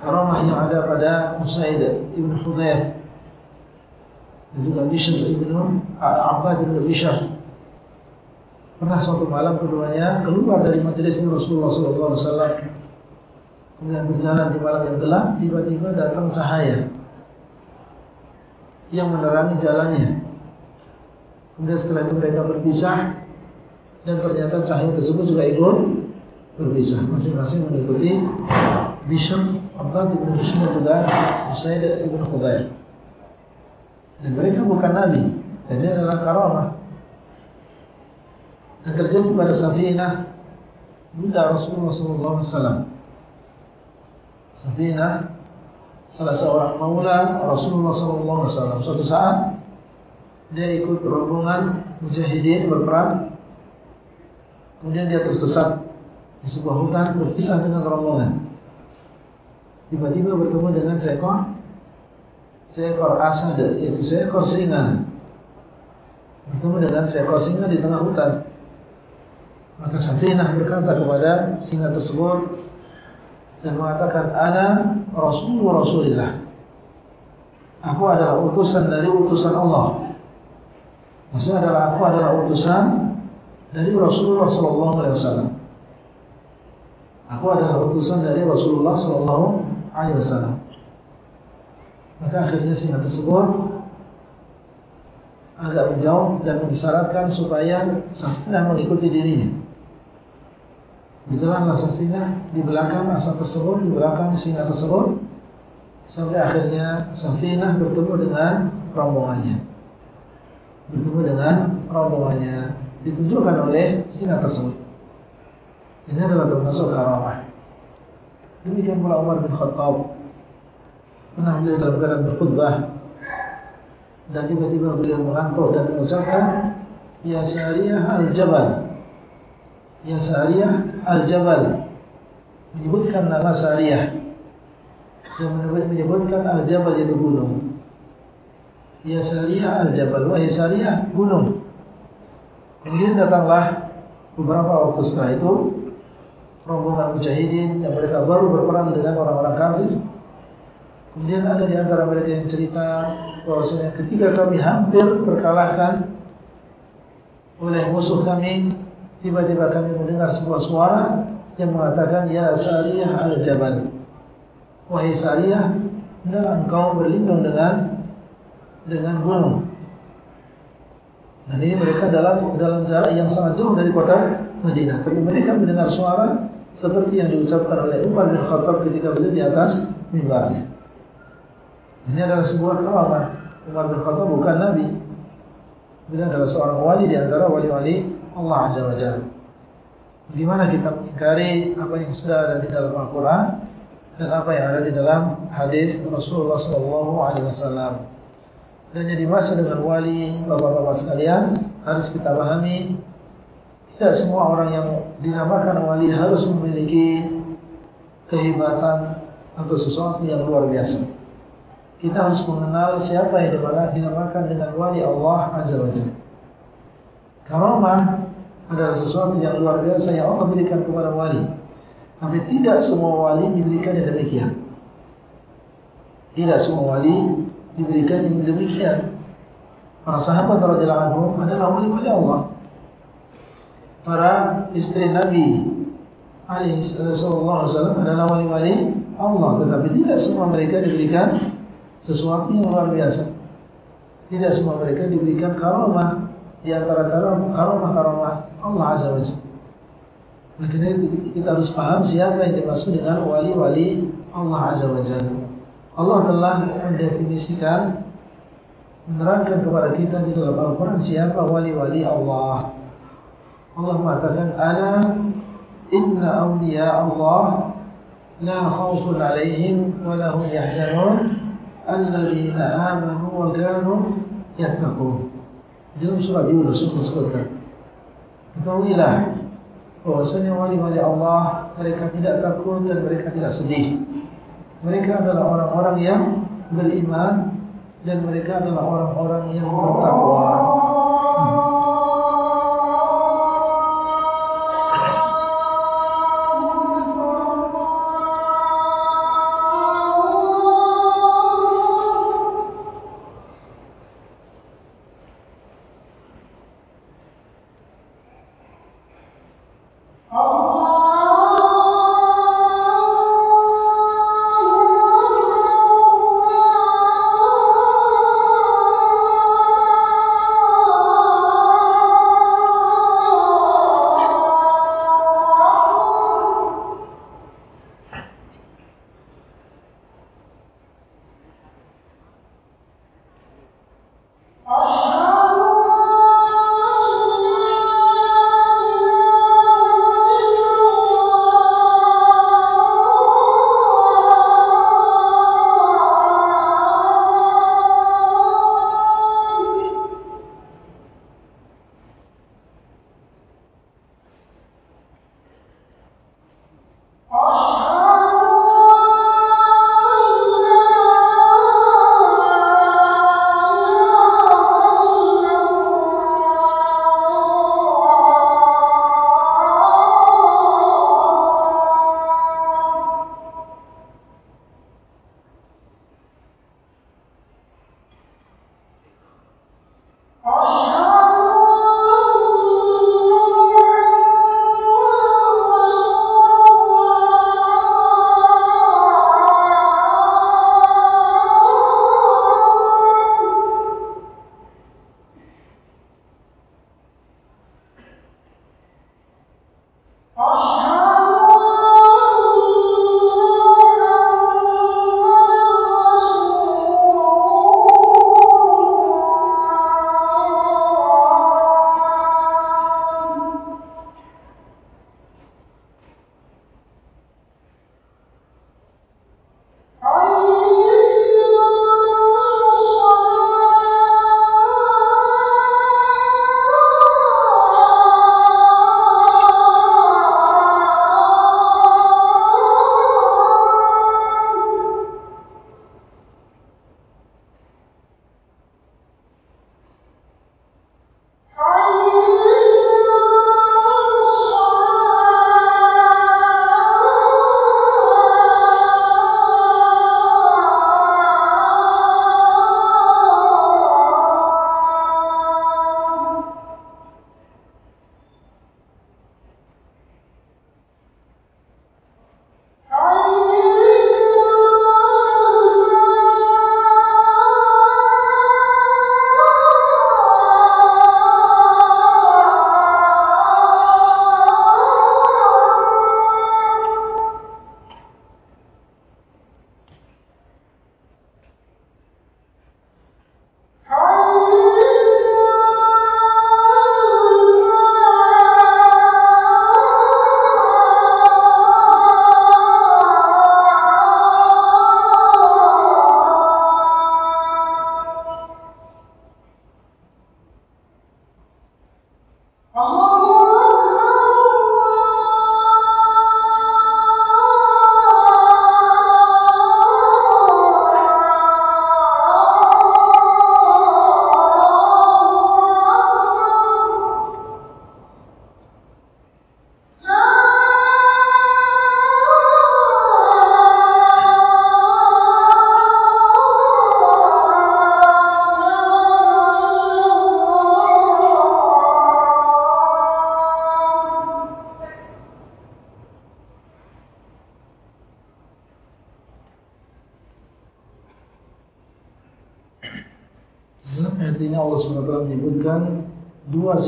karamah yang ada pada Usaid ibn Khudair dan juga Bishr ibn Abbad ibn Bishr. Pernah suatu malam keduanya keluar dari majlis Rasulullah SAW kemudian berjalan di malam yang gelap tiba-tiba datang cahaya yang menerangi jalannya. Kemudian setelah itu mereka berpisah dan ternyata cahaya tersebut juga ikut berpisah. Masing-masing mengikuti Bishr Abbad ibn Bishr juga Usaid ibn Khudair dan mereka bukan Nabi. Dan dia adalah karamah. Dan terjadi pada Safinah Bunda Rasulullah SAW Safinah salah seorang maula Rasulullah SAW suatu saat dia ikut rombongan mujahidin berperang. Kemudian dia tersesat di sebuah hutan berpisah dengan rombongan tiba-tiba bertemu dengan seekor seekor asad yaitu seekor singa bertemu dengan seekor singa di tengah hutan Maka Safinah berkata kepada singa tersebut dan mengatakan ana Rasulullah Rasulillah. Aku adalah utusan dari utusan Allah. Maksudnya adalah aku adalah utusan dari Rasulullah sallallahu alaihi wasallam. Aku adalah utusan dari Rasulullah sallallahu alaihi wasallam. Maka akhirnya singa tersebut agak menjauh dan mengisyaratkan supaya Safinah mengikuti dirinya. Berjalanlah Safinah di belakang asap tersebut, di belakang singa tersebut Sampai akhirnya Safinah bertemu dengan rombongannya Bertemu dengan rombongannya Ditunjukkan oleh singa tersebut Ini adalah termasuk karamah Demikian pula Umar bin Khattab. Pernah beliau dalam keadaan berkhutbah. Dan tiba-tiba beliau mengantuk dan mengucapkan Ya syariah al-jabal. Ya Sariyah Al-Jabal. Menyebutkan nama Sariyah. Yang menyebutkan Al-Jabal itu gunung. Ya Sariyah Al-Jabal. Wahai Sariyah gunung. Kemudian datanglah Beberapa waktu setelah itu Rombongan Mujahidin Yang mereka baru berperang dengan orang-orang kafir. Kemudian ada di antara mereka yang cerita bahwasanya ketika kami hampir terkalahkan oleh musuh kami Tiba-tiba kami mendengar sebuah suara yang mengatakan Ya Sariyah al-Jabal Wahai Sariyah Hendaklah engkau berlindung dengan Dengan gunung. Dan ini mereka dalam dalam jarak yang sangat jauh dari kota Madinah. Tapi mereka mendengar suara Seperti yang diucapkan oleh Umar bin Khattab ketika beliau di atas mimbarnya Ini adalah sebuah kalamah Umar bin Khattab bukan Nabi Beliau adalah seorang wali di antara wali-wali Allah Azza wa Jalla. Bagaimana kita mengingkari apa yang sudah ada di dalam Al-Quran dan apa yang ada di dalam hadis Rasulullah Sallallahu Alaihi Wasallam. Dan jadi masa dengan wali bapak-bapak sekalian harus kita pahami tidak semua orang yang dinamakan wali harus memiliki kehebatan atau sesuatu yang luar biasa. Kita harus mengenal siapa yang dinamakan dengan wali Allah Azza wa Jalla. Karamah adalah sesuatu yang luar biasa yang Allah berikan kepada wali. Tapi tidak semua wali diberikan yang demikian. Tidak semua wali diberikan yang demikian. Para sahabat anhum adalah wali-wali Allah. Para istri Nabi alaihi wasallam adalah wali-wali Allah, tetapi tidak semua mereka diberikan sesuatu yang luar biasa. Tidak semua mereka diberikan karamah di antara karamah-karamah Allah Azza wa Jalla. Maka kita harus paham siapa yang dimaksud dengan wali-wali Allah Azza wa Jalla. Allah telah mendefinisikan menerangkan kepada kita di dalam Al-Quran siapa wali-wali Allah. Allah mengatakan, Ala inna awliya Allah la khawfun alaihim wa lahum yahzanun alladhina amanu wa kanu yattaqun. Dalam surah Yunus Allah sebutkan Ketahuilah Bahasanya wali-wali Allah Mereka tidak takut dan mereka tidak sedih Mereka adalah orang-orang yang beriman Dan mereka adalah orang-orang yang bertakwa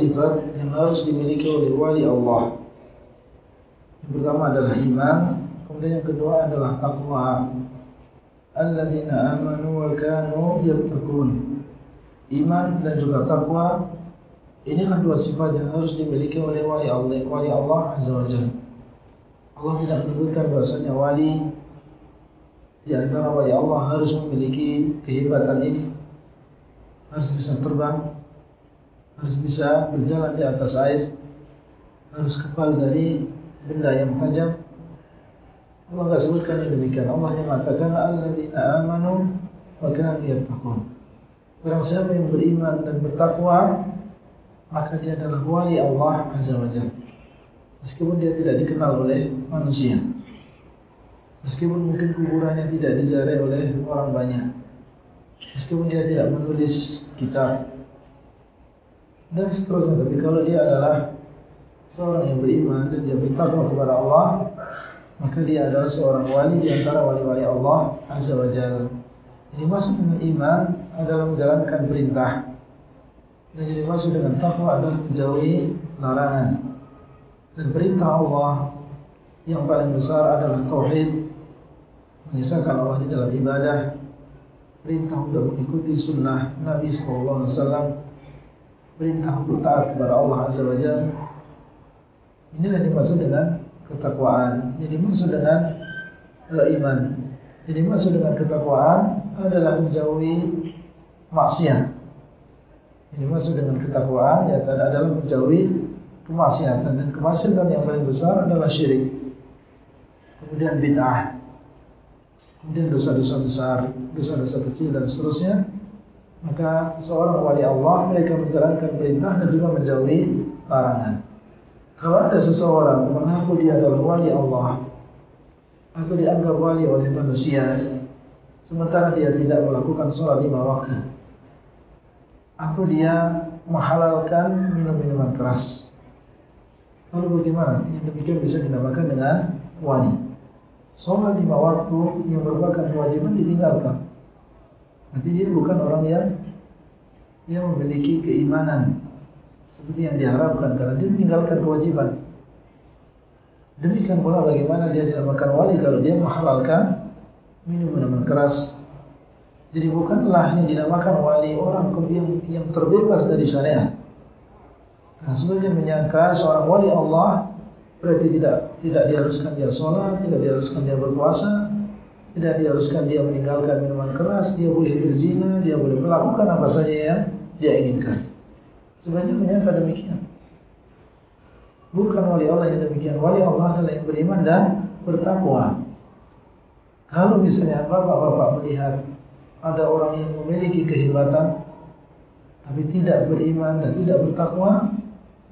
sifat yang harus dimiliki oleh wali Allah. Yang pertama adalah iman, kemudian yang kedua adalah taqwa. Alladzina amanu wa kanu yattaqun. Iman dan juga taqwa inilah dua sifat yang harus dimiliki oleh wali Allah, wali Allah Azza wa Jalla. Allah tidak menyebutkan bahasanya wali di antara wali Allah harus memiliki kehebatan ini harus bisa terbang, harus bisa berjalan di atas air, harus kepal dari benda yang tajam. Allah tidak sebutkan yang demikian. Allah yang mengatakan alladzina amanu wa kanu yattaqun. Orang siapa yang beriman dan bertakwa, maka dia adalah wali Allah Azza wa Jalla. Meskipun dia tidak dikenal oleh manusia. Meskipun mungkin kuburannya tidak diziarahi oleh orang banyak. Meskipun dia tidak menulis kitab dan seterusnya, tapi kalau dia adalah seorang yang beriman dan dia bertakwa kepada Allah, maka dia adalah seorang wali di antara wali-wali Allah Azza wa Jalla. Jadi masuk dengan iman adalah menjalankan perintah. Dan jadi masuk dengan takwa adalah menjauhi larangan. Dan perintah Allah yang paling besar adalah tauhid. Mengisahkan Allah di dalam ibadah perintah untuk mengikuti sunnah Nabi wasallam perintah untuk taat kepada Allah azza wajalla ini yang dimaksud dengan ketakwaan. Jadi maksud dengan iman jadi maksud dengan ketakwaan adalah menjauhi maksiat. Ini maksud dengan ketakwaan ya adalah menjauhi kemaksiatan. Dan kemaksiatan yang paling besar adalah syirik. Kemudian bid'ah. Kemudian dosa-dosa besar, dosa-dosa kecil dan seterusnya, maka seorang wali Allah mereka menjalankan perintah dan juga menjauhi larangan. Kalau ada seseorang mengaku dia adalah wali Allah atau dianggap wali oleh manusia, sementara dia tidak melakukan sholat lima waktu, atau dia menghalalkan minum-minuman keras, lalu bagaimana? Yang demikian bisa dinamakan dengan wali. Solat lima waktu yang merupakan kewajiban ditinggalkan. Nanti dia bukan orang yang yang memiliki keimanan seperti yang diharapkan karena dia meninggalkan kewajiban. Demikian pula bagaimana dia dinamakan wali kalau dia menghalalkan minum minuman keras. Jadi bukanlah yang dinamakan wali orang yang, yang terbebas dari syariat. Nah, sebagian menyangka seorang wali Allah Berarti tidak tidak diharuskan dia sholat, tidak diharuskan dia berpuasa, tidak diharuskan dia meninggalkan minuman keras, dia boleh berzina, dia boleh melakukan apa saja yang dia inginkan. Sebenarnya menyangka demikian. Bukan wali Allah yang demikian. Wali Allah adalah yang beriman dan bertakwa. Kalau misalnya bapak-bapak melihat ada orang yang memiliki kehebatan, tapi tidak beriman dan tidak bertakwa,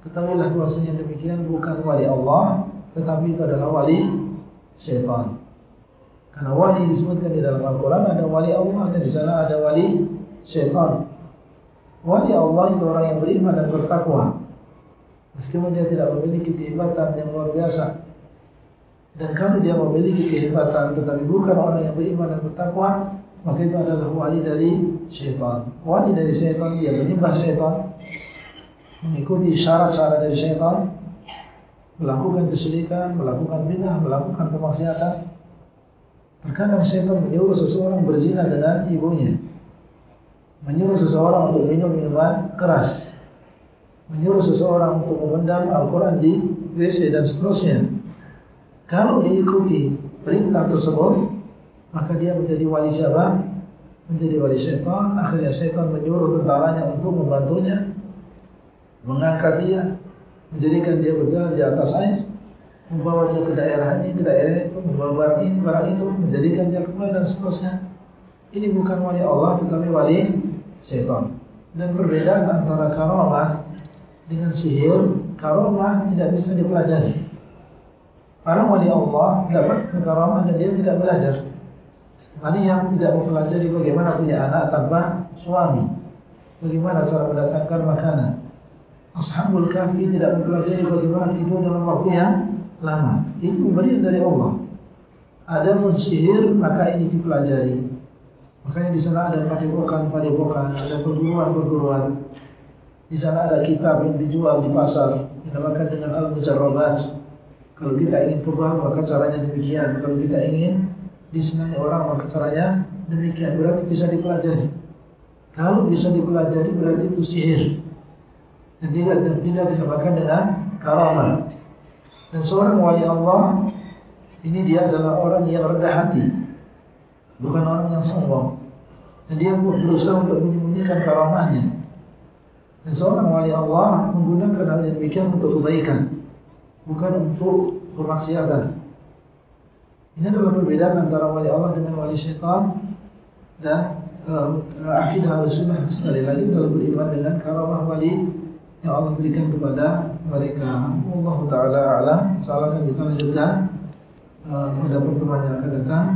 Ketahuilah bahasanya demikian bukan wali Allah Tetapi itu adalah wali syaitan Karena wali disebutkan di dalam Al-Quran Ada wali Allah dan di sana ada wali syaitan. Wali Allah itu orang yang beriman dan bertakwa. Meskipun dia tidak memiliki kehebatan yang luar biasa. Dan kalau dia memiliki kehebatan Tetapi bukan orang yang beriman dan bertakwa Maka itu adalah wali dari syaitan. Wali dari syaitan dia menyembah syaitan mengikuti syarat-syarat dari syaitan melakukan kesyirikan, melakukan bid'ah, melakukan kemaksiatan terkadang syaitan menyuruh seseorang berzina dengan ibunya. Menyuruh seseorang untuk minum minuman keras. Menyuruh seseorang untuk memendam Al-Quran di WC dan seterusnya. Kalau diikuti perintah tersebut maka dia menjadi wali siapa? menjadi wali syaitan. Akhirnya syaitan menyuruh tentaranya untuk membantunya mengangkat dia, menjadikan dia berjalan di atas air, membawa dia ke daerah ini, ke daerah itu, membawa barang ini, barang itu, menjadikan dia kembali dan seterusnya. Ini bukan wali Allah, tetapi wali syaitan. Dan perbedaan antara karamah dengan sihir, karamah tidak bisa dipelajari. Orang wali Allah dapat karamah dan dia tidak belajar. Wali yang tidak mempelajari bagaimana punya anak tanpa suami. Bagaimana cara mendatangkan makanan. Ashabul Kahfi tidak mempelajari bagaimana tidur dalam waktu yang lama. Ini pemberian dari Allah. Ada pun sihir, maka ini dipelajari. Makanya di sana ada padepokan-padepokan, ada perguruan-perguruan. Di sana ada kitab yang dijual di pasar, dinamakan dengan Al-Mujarrabat. Kalau kita ingin kebal, maka caranya demikian. Kalau kita ingin disenangi orang, maka caranya demikian. Berarti bisa dipelajari. Kalau bisa dipelajari, berarti itu sihir. Dan tidak dinamakan dengan karamah. Dan seorang wali Allah, ini dia adalah orang yang rendah hati bukan orang yang sombong. Dan dia berusaha untuk menyembunyikan karamahnya. Dan seorang wali Allah menggunakan hal yang demikian untuk kebaikan, bukan untuk kemaksiatan. Ini adalah perbedaan antara wali Allah dengan wali syaitan dan uh, akidah al-sunnah sekali lagi dalam beriman dengan karamah wali yang Allah berikan kepada mereka. Allah Ta'ala alam. Salah kita lanjutkan uh, pada pertemuan yang akan datang.